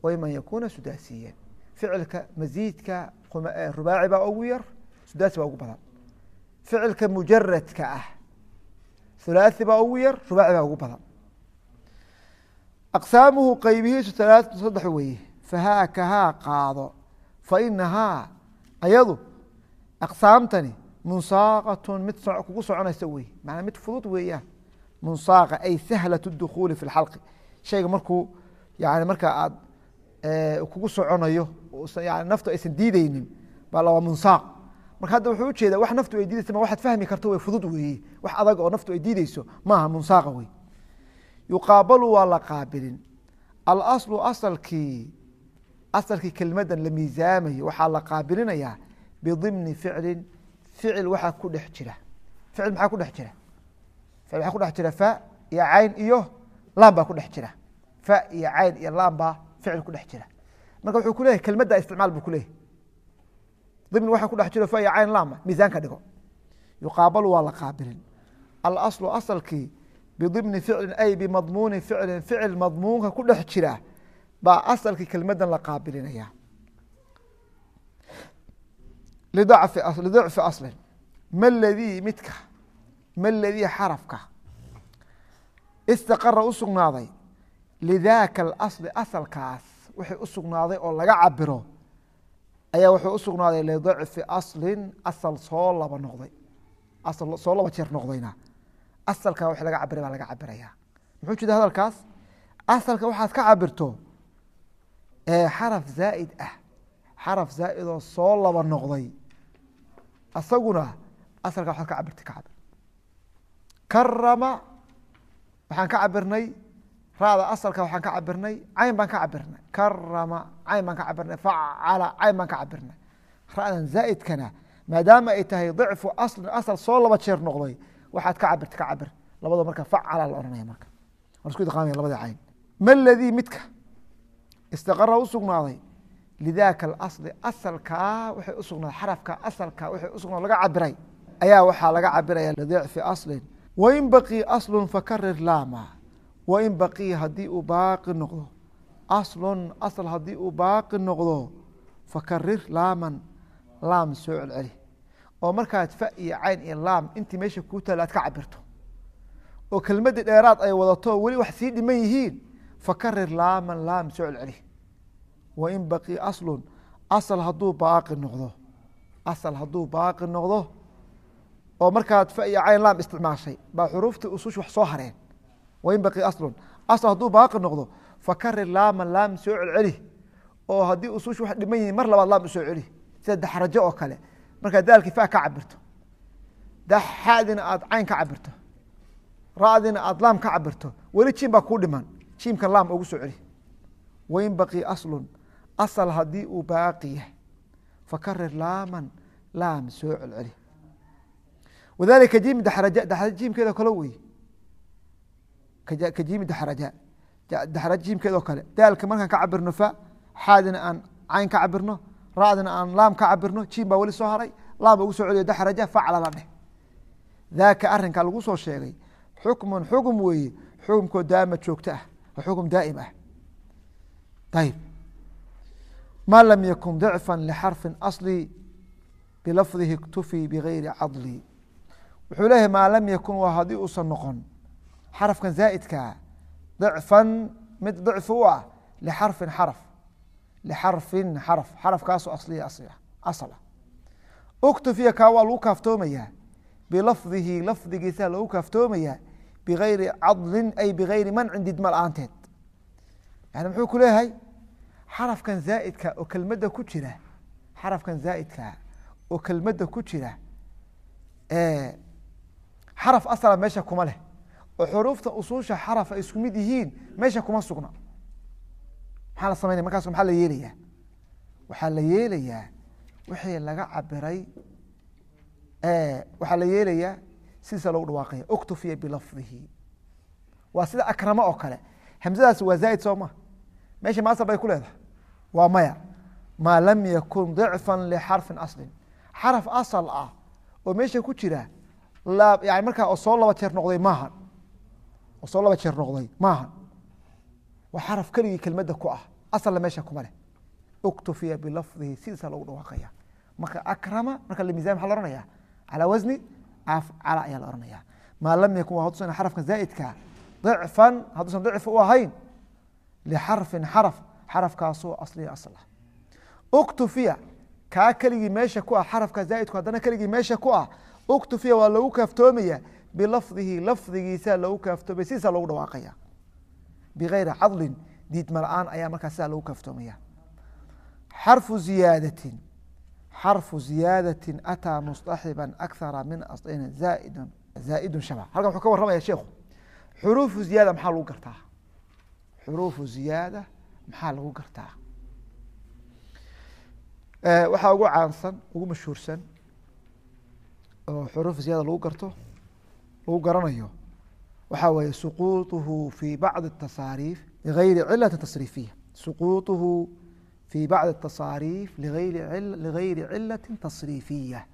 wa ima an yakuna sudaasiya ficilka maziidka rubaaci baa ugu yar sudaasi baa ugu badan ficilka mujaradka ah hulaaثi baa ugu yar rubaaci baa ugu badan aqsaamuhu qeybihiisu halaaثatu saddex weeye fahaakahaa qaado fainahaa ayadu aqsaamtani munsaaqatun mid kugu soconaysa wey manaa mid fudud weeyaan munsaaqa ay sahlat اdukhuuli fi اlxalqi shayga markuu yani marka aad kugu soconayo naftu aysan diideynin baa la waa munsaaq marka hadda wuxuu ujeeda wax naftu ay diideysa ma waxaad fahmi karto way fudud weeye wax adag oo naftu ay diideyso maaha munsaaqa wey yuqaabalu waa la qaabilin alaslu asalkii asalkii kelmadan la miisaamayo waxaa la qaabilinayaa bidimni ficlin ficil waxaa ku dhex jira. Ficil maxaa ku dhex jira? Ficil waxaa ku dhex jira? Fa iyo cayn iyo laam baa ku dhex jira. Fa iyo cayn iyo laam baa ficil ku dhex jira. Marka wuxuu ku leeyahy isticmaal buu ku dimni waxaa ku dhex jiro fa iyo cayn laama miisaanka dhigo. Yuqaabalu waa la qaabilin. Alaslu asalkii bidimni ficlin ay bimadmuuni ficlin ficil madmuunka ku dhex jira baa asalkii kelmadan la qaabilinaya lidacfi aslin ma ladii midka? Ma ladii xarafka? Istaqara u sugnaaday. Lidaaka alasli asalkaas wixii u sugnaaday oo laga cabiro ayaa wuxuu u sugnaaday lidacfi aslin asal soo laba noqday. Asal soo laba jeer noqdayna. Asalkaa wax laga cabiray baa laga cabiraya muxuu jeeda hadalkaas? Asalka waxaad ka cabirto xaraf zaa'id ah. Xaraf zaa'id oo soo laba noqday. Asaguna asalka waxaad ka cabirtay ka cabir karama waxaan ka cabirnay. Ra'da asalka waxaan ka cabirnay. Cayn baan ka cabirnay. Karama cayn baan ka cabirnay. Facala cayn baan ka cabirnay. Ra'dan zaa'idkana maadaama ay tahay dicfu aslin asal soo laba jeer noqday waxaad ka cabirta ka cabir labado marka facala la ohanaya marka. Waan isku idqaamaya labada cayn. Ma ladii midka istaqara u sugnaaday. Lidaaka alasli asalkaa waxay u sugnaaday xarafka asalka waxay u sugnaaday laga cabiray ayaa waxaa laga cabiraya lidicfi aslin. Wain baqii aslun fakarir laama. Wain baqii haddii uu baaqi noqdo aslun asl haddii uu baaqi noqdo fakarir laaman laam soo celceli. Oo markaad fa iyo cayn iyo laam intii meesha kuu taala aad ka cabirto oo kelmadii dheeraad ay wadato weli wax sii dhiman yihiin fakarir laaman laam soo celceli wain baqii aslun asal hadduu baaqi noqdo asal hadduu baaqi noqdo oo markaad fa iyo cayn laam isticmaashay baa xuruuftii usush wax soo hareen wain baqii aslun asal hadduu baaqi noqdo fakarir laaman laam soo celceli oo haddii usush wax dhiman yihiin mar labaad laam u soo celi sida daxrajo oo kale markaad daalkii fa ka cabirto xadina aad cayn ka cabirto ra'dina aad laam ka cabirto weli jiim baa kuu dhiman jiimka laam ugu soo celi. Wain baqii aslun. Asal haddii uu baaqi yahay. Fakarir laaman laam soo celceli. Wadalika jiimi daxraja daxraja jiimkeedoo kale wey. Ka jiimi daxraja daxraja jiimkeedoo kale. Daalka markaan ka cabirno fa xaadina aan cayn ka cabirno ra'dina aan laam ka cabirno jiim baa weli soo haray laam ugu soo celiyo daxraja facla la dheh. Daaka arinka lagu soo sheegay xukmun xukm weeye xukumkoo daama joogto ah oo xukum daa'im ah ayib ma lam yakun dicfa lxarfin asli bilafdihi اktufii bigayri cadli wuxuu leeyahay maa lam yakun waa haddii uusan noqon xarafkan zaa'idkaa dicfan mid dicfi u ah lixarfin xaraf lixarfin xaraf xarafkaasoo asliya asla uktufiya kaa waa lagu kaaftoomayaa bilafdihi lafdigiisa lagu kaaftoomayaa bigayri cadlin ay bigayri mancin didma la'aanteed yani muxuu ku leeyahay xarafkan zaa'idka oo kelmadda ku jira xarafkan zaa'idka oo kelmadda ku jira xaraf asala meesha kuma leh oo xuruufta usuusha xaraf ay isku mid yihiin meesha kuma sugna maxaa la samaynaya markaas maxaa la yeelayaa waxaa la yeelayaa wixii laga cabiray waxaa la yeelayaa sidiisa logu dhawaaqaya uktufiya bilafdihi. Waa sida akrama oo kale. Hamzadaasi waa zaa'id soo ma. Meesha ma asal bay ku leedahay. Waa maya. Maa lam yakun dicfa lixarfin aslin. Xaraf asal ah oo meesha ku jira yani markaa oo soo laba jeer noqday maahan. Oo soo laba jeer noqday maahan. Waa xaraf keligii kelmadda ku ah. Asalna meesha kuma leh. Uktufiya bilafdihi. Sidiisa logu dhawaaqaya. Marka akrama marka lamisan maxa la ohanaya calى wasni afcala ayaa la ohanaya maa lam yakun waa haduusan xarafka zaa'idka dicfan hadduusan dicf u ahayn lixarfin xaraf xarafkaasoo asliya asl ah uktufiya kaa keligii meesha ku ah xarafka zaa'idku haddana keligii meesha ku ah uktufiya waa lagu kaaftoomaya bilafdihi lafdigiisa lagu kaaftoomaya sidiisa logu dhawaaqaya. Bigayri cadlin diidma la'aan ayaa markaa sidaa lagu kaaftoomaya xarfu ziyaadatin xarfu ziyaadati ataa mustaxiba akara min aslin zaaid zaa'idun shaba halkan wuxuu ka warramaya sheikhu xuruufu ziyaada maxaa lagu gartaa xuruufu ziyaada maxaa lagu gartaa waxaa ugu caansan ugu mashhuursan oo xuruufu ziyaada lagu garto lagu garanayo waxaa weeye suquuطuhu fi bacdi الtasaariif ligayri cilati tasriifiya suquuطuhu في bعض التصاaريف لغayri cilaة تصريiفية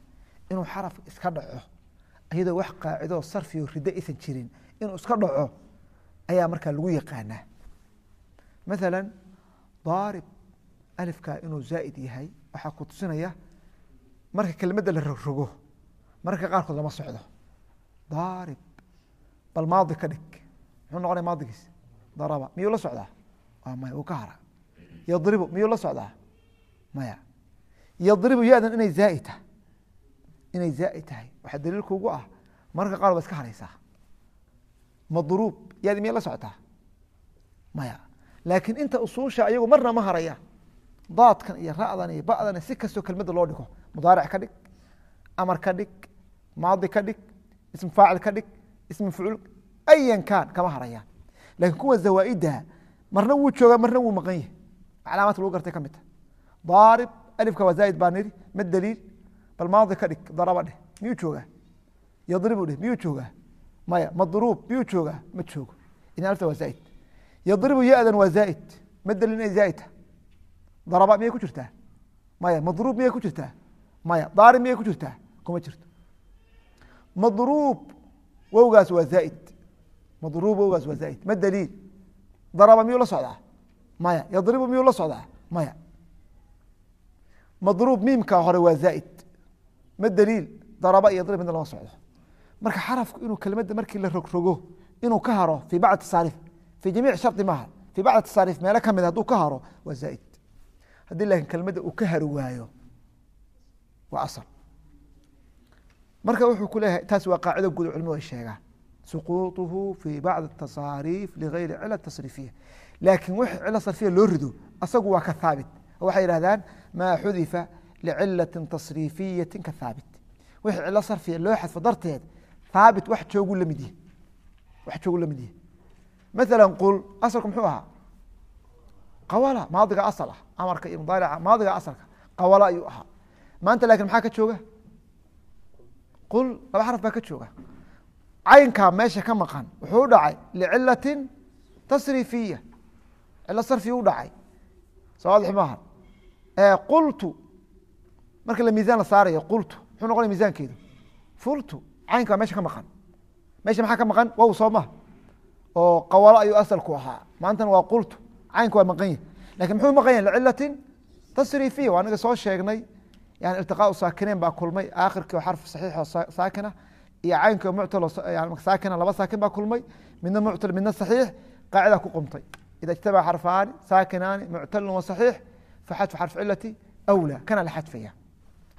inuu xarف iska dhaco iyadoo wax qaacido sarفiyo rido aysan jirin inuu iska dhaco ayaa markaa lagu yaqaanaa maala daarib alifka inuu zaa'id yahay waxaa ku tusinaya marka kelmadda la rogrogo mararka qaarkood lama socdo daarib bal maadi ka dhig muxuu noqonaya maadigiis daraba miyuu la socdaa maya uu ka hara yadribu miyuu la socdaa maya. Yadribu ya-dan inay zaa'id tahay. Inay zaa'id tahay. Waxaa daliilku ugu ah. Mararka qaar ba iska haraysaa madruub yaadi miyay la socotaa maya. Laakiin inta usuusha ayagu marna ma haraya. Daadkan iyo ra'dan iyo ba'dan si kastoo kelmadda loo dhigo. Mudaaric ka dhig amar ka dhig maadi ka dhig ism faacil ka dhig ism mafcuul ayan kaan kama harayaan lakiin kuwa zawaaidda marna wuu joogaa marna wuu maqan yahay calaamaadka lagu gartay ka mid ta daarib alifka waa zaa'id baa nidhi ma daliil bal maadi ka dhig daraba dheh miyuu joogaa yadribu dheh miyuu joogaa maya madruub miyuu joogaa ma joogo idan alifta waa zaa'id yadribu ya-dan waa zaa'id ma daliil inay zaa'id tahay daraba miyay ku jirtaa maya madruub miyay ku jirtaa maya maya yadribu miyuu la socdaa? Maya. Madruub miimkaa hore waa zaa'id. Ma daliil daraba iyo yadrib midna lama socdo. Marka xarafku inuu kelmadda markii la rogrogo inuu ka haro fii bacdi tasaariif fii jamiic shardi maaha fii bacdi tasaariif meelo ka mid hadduu ka haro waa zaa'id. Haddii laakiin kelmadda uu ka hari waayo waa asal. Marka wuxuu ku taas waa qaacido guud culimadu ay sheegaan. Suquuطuhu fii bacdi tasaariif ligayri cila tasriifiya laakiin wix cilo sarfiya loo rido asagu waa ka haabit waxay yihahdaan maa xudifa licilatin tasriifiyati ka haabit wix cilo sarfiya loo xadfo darteed haabit wax joogu la mid yahi wax joogu la mid yahi maala qul asalku muxuu ahaa? Qawala maadiga asal ah amarka iyo mudaarica maadiga asalka qawala ayuu ahaa. Maanta laakiin maxaa ka jooga? Qul laba xaraf baa ka jooga. Caynkaa meesha ka maqan wuxuu dhacay licilatin tasriifiya cilo sarfiya u dhacay. Soo waadix maaha qultu. Marka la miisaan la saarayo qultu. Muxuu noqonaya miisaankeedu? Fultu. Caynka baa meesha ka maqan. Meesha maxaa ka maqan? Wow soo oo qawalo ayuu asalku ahaa. Maantana waa qultu. Caynka waa maqan yahi laakiin muxuu maqan yahy licilatin tasriifiya waa anaga soo sheegnay. Yani iltiqaau saakinayn baa kulmay. Aakhirkii oo xarf saxiix saakina. Iyo caynki oo muctal saakina laba saakin baa kulmay. Midna muctal midna saxiix. Qaacida ku qumtay ijtamaca xarfaani saakinaani muctalun wa saxiix faxadfu xarf cilati awlaa kana la xadfaya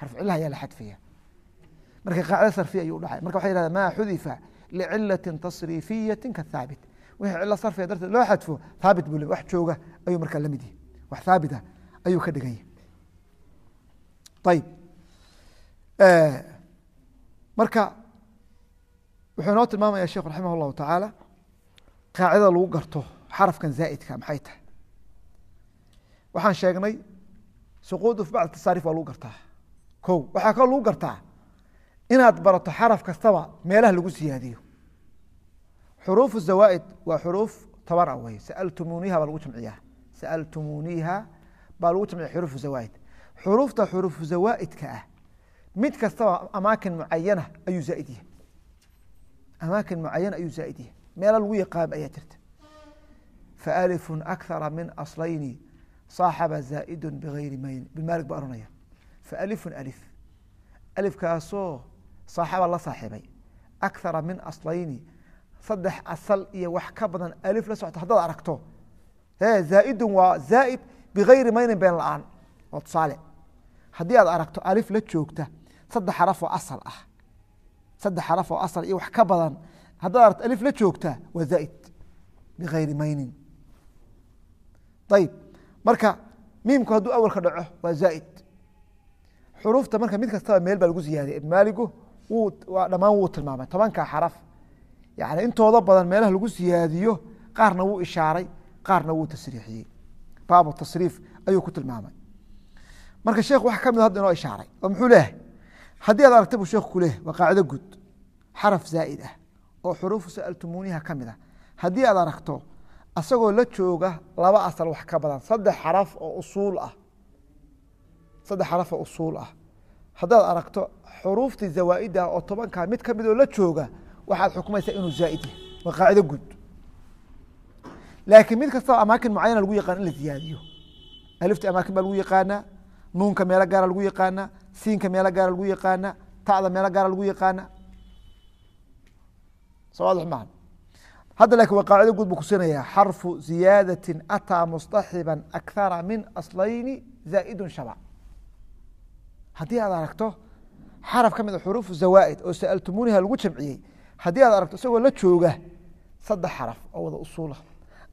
xarf cilaha ayaa la xadfaya marka qaacida sarfiya ayuu dhacay marka waxay yidhahda maa xudifa licilatin tasriifiyati ka haabit wixii cilo sarfiya darteed loo xadfo haabit buu le wax jooga ayuu markaa la mid yahi wax haabita ayuu ka dhigan yahi ayib marka wuxuu inoo tilmaamaya sheikhu raximah اllahu tacaala qaacidada lagu garto xarafkan zaa'idka maxay tahay? Waxaan sheegnay suquudu fi bacd tasaarif waa lagu gartaa. Ko waxaa kaloo lagu gartaa inaad barato xaraf kastaba meelaha lagu siyaadiyo. Xuruufu zawaa'id waa xuruuf toban a wey sa'altumuuniha baa lagu jamciyaa. Sa'altumuuniha baa lagu jamciya xuruufu zawaa'id. Xuruufta xuruufu zawaa'idka ah mid kastaba amaakin mucayana ayuu zaa'id yahay. Amaakin mucayana ayuu zaa'id yahay. Meelo lagu yaqaan ayaa jirta faalifu akthara min aslayni saaxaba zaa'idu bigayri mayn bilmaalik baa oranaya faalifun alif alifkaasoo saaxaba la saaxiibay akthara min aslayni saddex asal iyo wax ka badan alif la socota haddaad aragto zaa'idun waa zaa'id bigayri maynin been la'aan waa tusaale haddii aad aragto alif la joogta saddex xaraf oo asal ah saddex xaraf oo asal iyo ayib marka miimku hadduu awalka dhaco waa zaa'id. Xuruufta marka mid kastaba meel baa lagu ziyaadiyay waa dhammaan wuu tilmaamay. Tobanka xaraf. Yani intooda badan meelaha lagu siyaadiyo qaarna wuu ishaaray qaarna wuu tasriixiyey. Baabu tasriif ayuu ku tilmaamay. Marka sheekh waxa ka mid hadda inoo ishaaray oo muxuu leeyahay? Haddii aad aragta buu sheekhu ku waa qaacido guud. Xaraf zaa'id ah oo xuruufu sa'altumuuniha ka mid ah. Haddii aad aragto asagoo la jooga laba asal wax ka badan. Saddex xaraf oo usuul ah. Saddex xaraf oo usuul ah. Haddaad aragto xuruuftii zawaa'idda oo tobankaa mid ka mid oo la jooga waxaad xukmaysaa inuu zaa'id yahay. Waa qaacido guud. Laakiin mid kastaba amaakin mucayana lagu yaqaan in la ziyaadiyo. Alifta amaakin baa lagu yaqaanaa nuunka meelo gaara lagu yaqaanaa siinka meelo gaara lagu yaqaanaa ta'da meelo gaara lagu yaqaanaa soo waadix maaha hadda laakiin waa qaacido guud buu kusinaya xarfu ziyaadati ataa mustaxiba akara min aslayni zaa'idun shaba. Haddii aad aragto xaraf ka mid a xuruufu zawaaid oo sa'altumuniha lagu jamciyey haddii aad aragto isagoo la jooga saddex xaraf oo wada usuul ah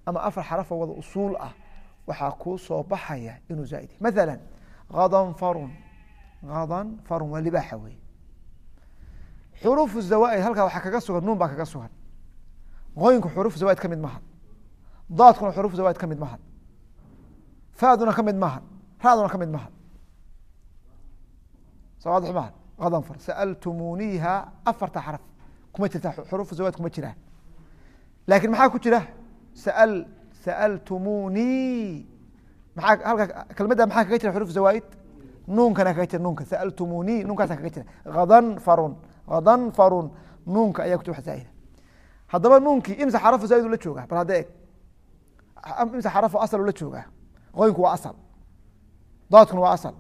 ama afar xaraf oo wada usuul ah waxaa kuu soo baxaya inuu zaaid yahy maala hadanfarun hadanfarun waa libaaxa wey xuruufu zawaaid halkaa waxaa kaga sugan nuun baa kaga sugan qoyinku xuruuf zawaaid ka mid maha daadkuna xuruuf zawaaid ka mid maha faaduna ka mid maha raduna ka mid maha soo waadix maha hadanfar sa'altumuniiha afarta xaraf. Kuma jirta xuruufu zawaaid kuma jiraan laakiin maxaa ku jira? Sal sa'altumunii maaa halka kelmadda maxaa kaga jira xuruf zawaaid nuunkana kaga jira nuunka. Sa'altumunii nuunkaasa kaga jira. Hadan farun. Hadan farun. Nuunka ayaa kuji wax zaaida haddaba nuunkii imsa xarafo zaaid ula joogaa bal hadda eg imsa xarafo asal ula joogaa. Qoyinku waa asal. Daadkuna waa asal.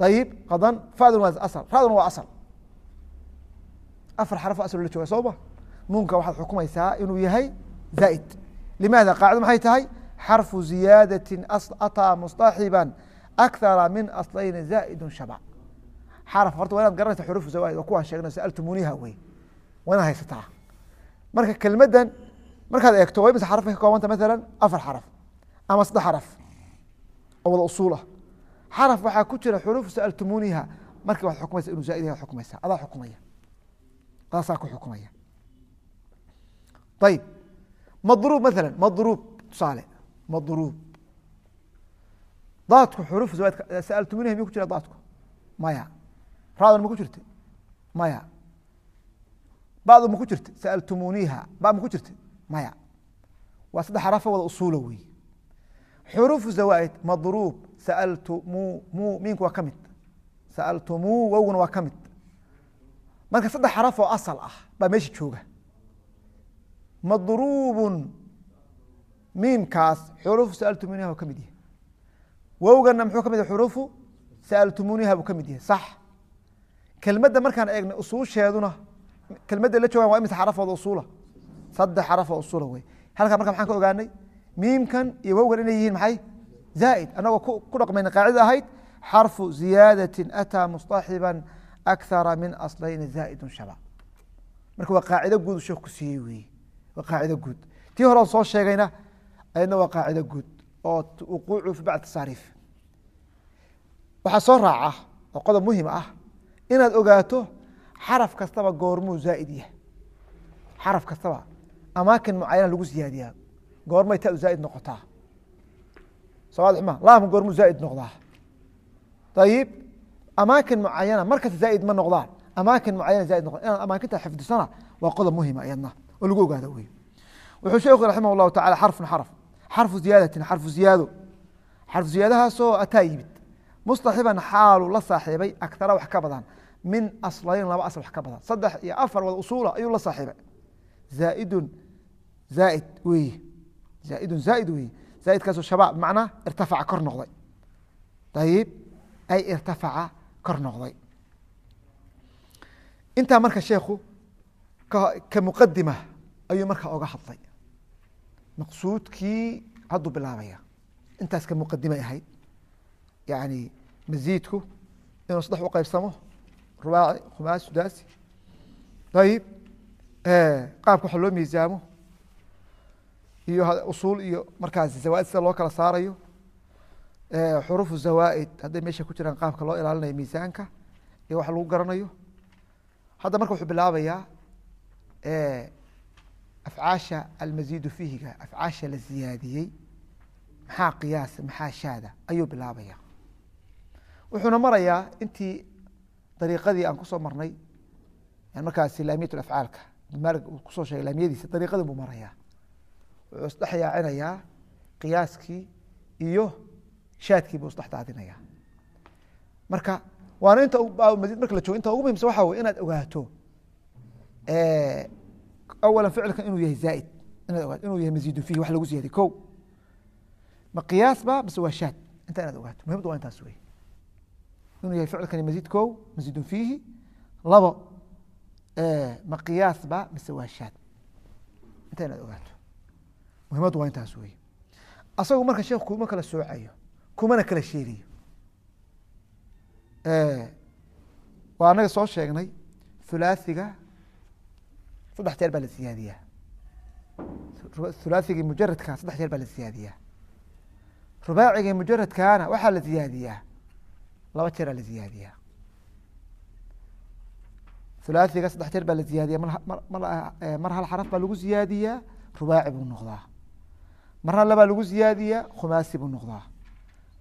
Ayib hadan faduna waa asal. Raduna waa asal. Afar xarafo asal ula jooga soo ma nuunka waxaad xukumaysaa inuu yahay zaaid limaada qaacida maxay tahay? Xarfu ziyaadati ataa mustaxiba akara min aslayni zaaidu shaba. Xaraf horta waa inaad garanaysa xurufu zawaaid oo kuwaan sheegna sa'altumuniha wey. Waa inaad haysataa marka kelmaddan markaad eegto waa imisa xaraf bay ka koobanta maala afar xaraf ama saddex xaraf oo wada usuul ah xaraf waxaa ku jira xurufu sa'altumuniha markii waad xukumaysa inuu zaaid yahay xukumaysa adaa xukumaya. Adaasaa ku xukumaya. Ayib madruub maala madruub tusaale. Madruub. Daadku xuruuf zawaaidka sa'altumuniha miyu ku jira daadku? Maya. Raadun ma ku jirta maya badu ma ku jirta sa'altumuniiha ba ma ku jirta maya. Waa saddex xarafo wada usuula wey xuruufu zawaaid madruub sa'altumu mu miinku waa ka mid. Sa'altumuu wowguna waa ka mid. Marka saddex xaraf oo asal ah baa meesha jooga. Madruubun miimkaas xuruufu sa'altumuniha ka mid yahay. Wowgana muxuu ka mid yahay xuruufu sa'altumuniha buu ka mid yahay. Sax. Kelmadda markaan eegnay usuusheeduna kelmadda la joogaan waa imise xarafooda usuula saddex xarafoo usuula wey halkaa marka maxaan ka ogaanay miimkan iyo wowgan inay yihiin maxay zaa'id annagoo ku dhaqmayna qaacida ahayd xarfu ziyaadatin ataa mustaxiban akara min aslayni zaa'idun shaba marka waa qaacido guud sheekh ku siiyey weeye waa qaacido guud tii hore soo sheegayna ayadna waa qaacido guud oo wuquucu fi bacd tasaariif waxaa soo raaca oo qodob muhiim ah inaad ogaato xaraf kastaba goormuu zaa'id yahay. Xaraf kastaba. Amaakin mucayana lagu siyaadiyaa. Goormay ta zaa'id noqotaa. Soo waadix ma laamka goormuu zaa'id noqdaa. Ayib amaakin mucayana markasta zaa'id ma noqdaan. Amaakin mucayana zaa'id noqdaan. Inaad amaakinta xifdisana waa qodob muhima iyadna oo lagu ogaado wey wuxuu sheekhu raximah llahu tacala xarfun xarf xarfu ziyaadatin xarfu ziyaado. Xarfu ziyaadahaasoo ataa yimid. Mustaxiban xaalu la saaxiibay akara wax ka badan min aslayn laba asl wax ka badan. Saddex iyo afar wada usuula ayuu la saaxiibay. Zaaidun zaaid weye zaaidun zaaid weye zaaidkaasoo shabaab macnaa irtafaca kor noqday. Ayib ay irtafaca kor noqday. Intaa marka sheekhu ka muqadima ayuu markaa oga hadlay. Maqsuudkii hadduu bilaabaya. Intaas ka muqadimay ahayd. Yani masiidku inuu saddex u qeybsamo rubaaci khumaas sudaasi ayib qaabka waxa loo miisaamo iyo usuul iyo markaas zawaaid sida loo kala saarayo xuruufu zawaaid hadday meesha ku jiraan qaabka loo ilaalinayo miisaanka iyo wax lagu garanayo. Hadda marka wuxuu bilaabayaa afcaasha almasiidu fiihiga afcaasha la ziyaadiyey maxaa qiyaasa maxaa shaada? Ayuu bilaabaya wuxuuna marayaa intii dariiqadii aan ku soo marnay markaas laamiyat afcaalka ku soo sheegay laamiyadiisa dariiqadii buu marayaa wuxuu isdhex yaacinayaa qiyaaskii iyo shaadkii buu isdhex daadinayaa. Marka waana inta marka la joogo inta ugu muhimsan waxa wey inaad ogaato awala ficilkan inuu yahay zaaid inaad ogaato inuu yahay maziidun fihi wax lagu ziyaaday ko ma qiyaas ba mise waa shaad inta inaad ogaato muhimadu waa intaas wey inuu yahay ficilkani maziid ko maziidun fiihi labo ma qiyaas ba mise waa shaad. Inta inaad ogaato? Muhimadu waa intaas wey asagu marka sheekh kuma kala soocayo kumana kala sheegayo waa anaga soo sheegnay hulaahiga saddex jeer baa la siyaadiyaa. Hulaathigii mujaradka saddex jeer baa la siyaadiyaa. Rubaacigii mujaradkaana waxaa la siyaadiyaa laba jeeraa la siyaadiyaa hulaahiga saddex jeer baa la siyaadiya mar hal xaraf baa lagu siyaadiyaa rubaaci buu noqdaa marna labaa lagu siyaadiyaa khumaasi buu noqdaa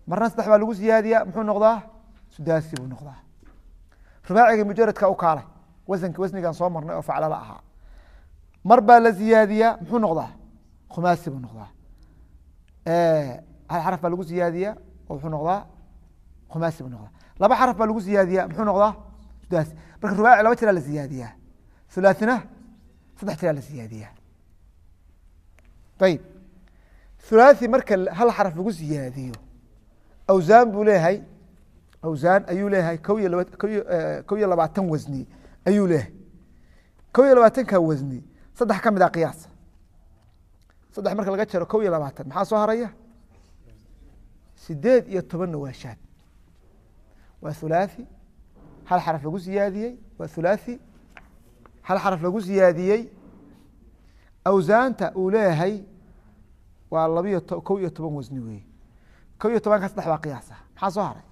marna saddex baa lagu siyaadiyaa muxuu noqdaa sudaasi buu noqdaa rubaacigii mujaradka u kaalay wasanki wasnigan soo marnay oo faclala ahaa mar baa la ziyaadiyaa muxuu noqdaa khumaasi buu noqdaa hal xaraf baa lagu siyaadiyaa oo muxuu noqdaa khumaasi buu noqdaa. Laba xaraf baa lagu siyaadiyaa muxuu noqdaa? Sudaasi marka rubaaci laba jiraa la siyaadiyaa hulaathina saddex jiraa la siyaadiyaa ayib hulaathi marka hal xaraf lagu siyaadiyo awsaan buu leeyahay. Awsaan ayuu leeyahay. Ko iyo laba ko iyo labaatan wasni ayuu leeyahay. Ko iyo labaatanka wasni saddex ka mid a qiyaasa saddex marka laga jaro ko iyo labaatan. Maxaa soo haraya? Sideed iyo tobanna waa shaad waa hulaathi hal xaraf lagu siyaadiyey? Waa hulaathi hal xaraf lagu siyaadiyey? Awsaanta uu leeyahay waa labiyo ko iyo toban wasni wey ko iyo tobanka saddex baa qiyaasa. Maxaa soo haray?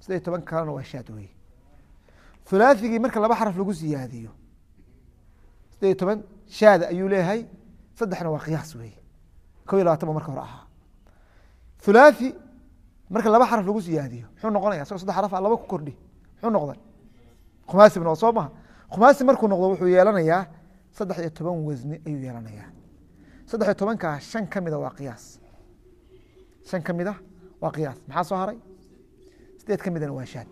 Sideed toban kalena waa shaad wey hulaathigii marka laba xaraf lagu siyaadiyo sideed iyo toban shaada ayuu leeyahay? Saddexna waa qiyaas wey ko iyo labaatan ba marka hore ahaa. Hulaathi marka laba xaraf lagu siyaadiyo muxuu noqonaya isagoo saddex xaraf a laba ku kordhi. Muxuu noqday? Khumaasi bu noqda soo maha khumaasi markuu noqdo wuxuu yeelanayaa saddex iyo toban wasni ayuu yeelanayaa. Saddex iyo tobankaa shan ka mida waa qiyaas. Shan ka mid a waa qiyaas. Maxaa soo haray? Sideed ka midana waa shaad.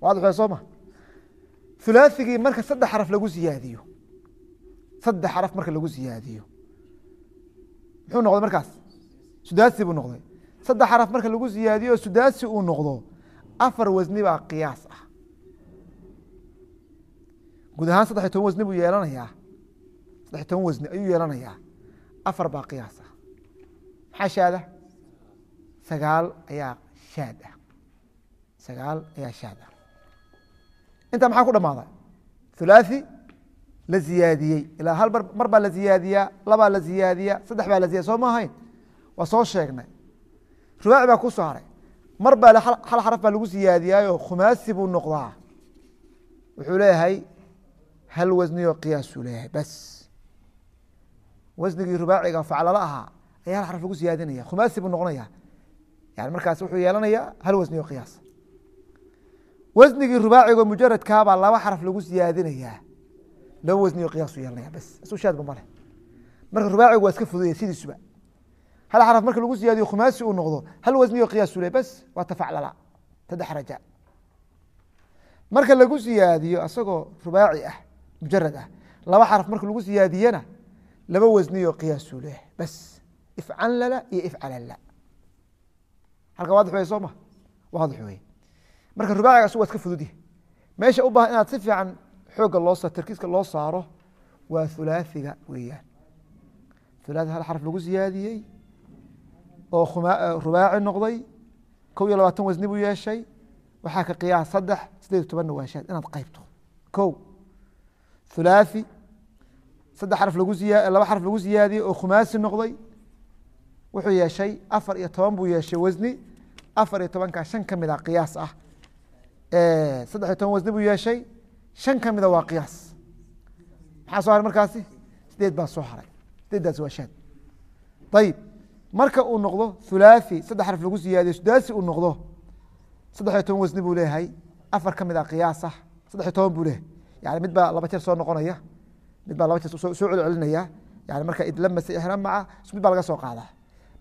Waadix soo ma hulaathigii marka saddex xaraf lagu siyaadiyo saddex xaraf marka lagu siyaadiyo muxuu noqday markaas? Sudaasi buu noqday saddex xaraf marka lagu siyaadiyo sudaasi uu noqdo afar wasni baa qiyaas ah. Guud ahaan saddex toban wasni buu yeelanayaa. Saddex toban wasni ayuu yeelanayaa. Afar baa qiyaas ah. Maxaa shaada? Sagaal ayaa shaad ah sagaal ayaa shaad ah intaa maxaa ku dhamaaday hulaathi la ziyaadiyey ilaa hal mar baa la ziyaadiyaa labaa la ziyaadiyaa saddex baa la ziyadiya soo ma ahayn waa soo sheegnay rubaaci baa ku soo haray. Mar baa hal xaraf baa lagu siyaadiyaayo khumaasi buu noqdaa. Wuxuu leeyahay hal wasniyo qiyaasuu leeyahay bas. Wasnigii rubaaciga faclala ahaa ayaa hal xaraf lagu siyaadinaya khumaasi buu noqonaya. Yani markaas wuxuu yeelanayaa hal wasniyo qiyaas. Wasnigii rubaacigo mujaradkaabaa laba xaraf lagu siyaadinayaa laba wasniyo qiyaasu yeelanaya bas. Isu shaadba marka rubaacigu waa iska fududaya sidiisuba hal xaraf marka lagu siyaadiyo khumaasi uu noqdo hal wasniyo qiyaasu le bas waa tafaclala tadaxraja marka lagu siyaadiyo asagoo rubaaci ah mujarad ah laba xaraf marka lagu siyaadiyena laba wasniyo qiyaasu leh bas ifcanlala iyo ifcalala halka waadix wey soo ma waadix wey marka rubaaciga waa iska fududyahy meesha u baahan inaad si fiican xoogga loo sa tarkiiska loo saaro waa hulaahiga weeyaan hulaathi hal xaraf lagu siyaadiyey oo rubaaci noqday. Kow iyo labaatan wasni buu yeeshay. Waxaa ka qiyaas saddex sideed tobanna waa shaad. Inaad qaybto. Ko hulaathi saddex xaraf lagu laba xaraf lagu siyaadiyey oo khumaasi noqday wuxuu yeeshay afar iyo toban buu yeeshay wasni. Afar iyo tobankaa shan ka mid a qiyaas ah. Saddex iyo toban wasni buu yeeshay. Shan ka mida waa qiyaas. Maxaa soo haray markaasi? Sideed baa soo haray. Sideeddaasi waa shaad. Ayib marka uu noqdo hulaathi saddex xaraf lagu siyaadiyo sudaasi uu noqdo saddex toban wasni buu leeyahay afar ka mid a ah saddex iyo toban buu leeyahay. Yani mid baa laba jeer soo noqonaya mid baa laba jeer soo celcelinaya yani marka idlamase ixraam maca mid baa laga soo qaadaa.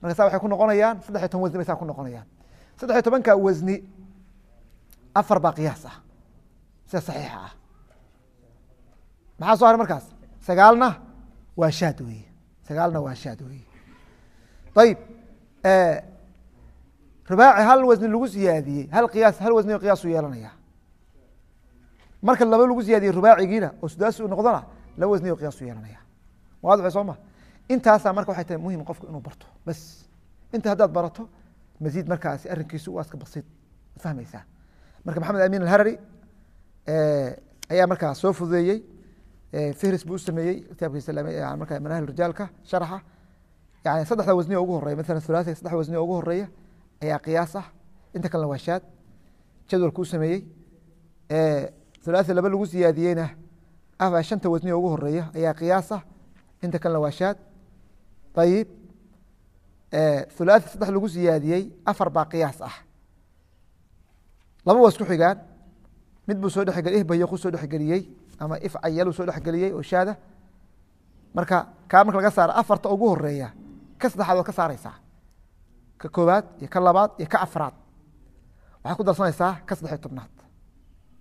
Marka saa waxay ku noqonayaan saddex toban wasni bay saa ku noqonayaan. Saddex iyo wasni afar baa qiyaas ah sida saxiixa ah. Maxaa soo haray markaas? Sagaalna waa shaad weeye. Sagaalna waa shaad weeye ayib rubaaci hal wasni lagu siyaadiyey hal qiyaas hal wasni o qiyaasu yeelanaya marka laba lagu siyaadiyey rubaacigiina oo sudaasi u noqdona laba wasni o qiyaasu yeelanaya waadix soo ma intaasaa marka waxay tahay muhiim qofku inuu barto bas inta haddaad barato masiid markaasi arrinkiisu waa basiid fahmaysaa marka maxamed amin alharari ayaa markaa soo fududeeyey fihris buu u sameeyey kitaabkiisa marka manahil rijaalka sharaxa yani saddexda wasni ugu horeya maala hulasiga saddex wasni ugu horreeya ayaa qiyaas ah. Inta kalena waa shaad. Jadwalku u sameeyey. Hulasi laba lagu siyaadiyeyna a shanta wasni ugu horreeya ayaa qiyaas ah. Inta kalena waa shaad. Ayib hulasi saddex lagu siyaadiyey afar baa qiyaas ah. Laba waa isku xigaan. Mid buu soo dhexgel ihbayaqu soo dhexgeliyey ama ifcayalu soo dhexgeliyey oo shaada marka kaa marka laga saaro afarta ugu horreeya ka saddexaad waad ka saareysaa ka koobaad iyo ka labaad iyo ka afraad. Waxaad ku darsanaysaa ka saddex iyo tobnaad.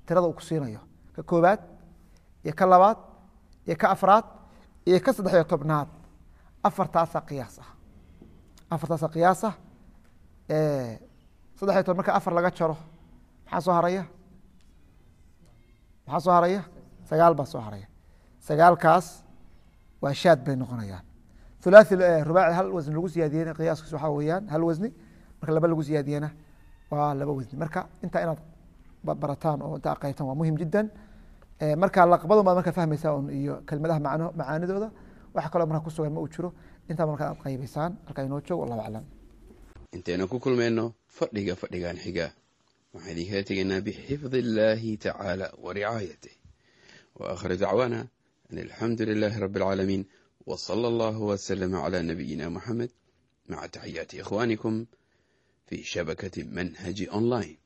Tirada uu ku siinayo. Ka koobaad iyo ka labaad iyo ka afraad iyo ka saddex iyo tobnaad. Afartaasa qiyaas ah. Afartaasa qiyaas ah saddex iyo toban marka afar laga jaro maxaa soo haraya? Maxaa soo haraya? Sagaal baa soo haraya. Sagaalkaas waa shaad bay noqonayaan hulaathi rubaaci hal wasni lagu siyaadiyena qiyaaskiis waxaa weeyaan hal wasni marka laba lagu siyaadiyena waa laba wasni marka intaa inaad barataan oo intaa qaybtaan waa muhiim jiddan marka laqbadun baad marka fahmaysaa un iyo kelmadaha macno macaanidooda wax kaloo marka kusugan ma uu jiro intaa marka aad qaybaysaan halkaa inoo joog wallahu aclam intaynu ku kulmayno fadhiga fadhigan xiga waxaan idinkala tegaynaa bixifdi illaahi tacaala wa ricaayatih wa akhir dacwaana an alxamdu lilaahi rabbi alcaalamiin sala allahu waslama cala nabiyina muxamed maca taxiyaati ikhwaanikum fi shabakati manhaji online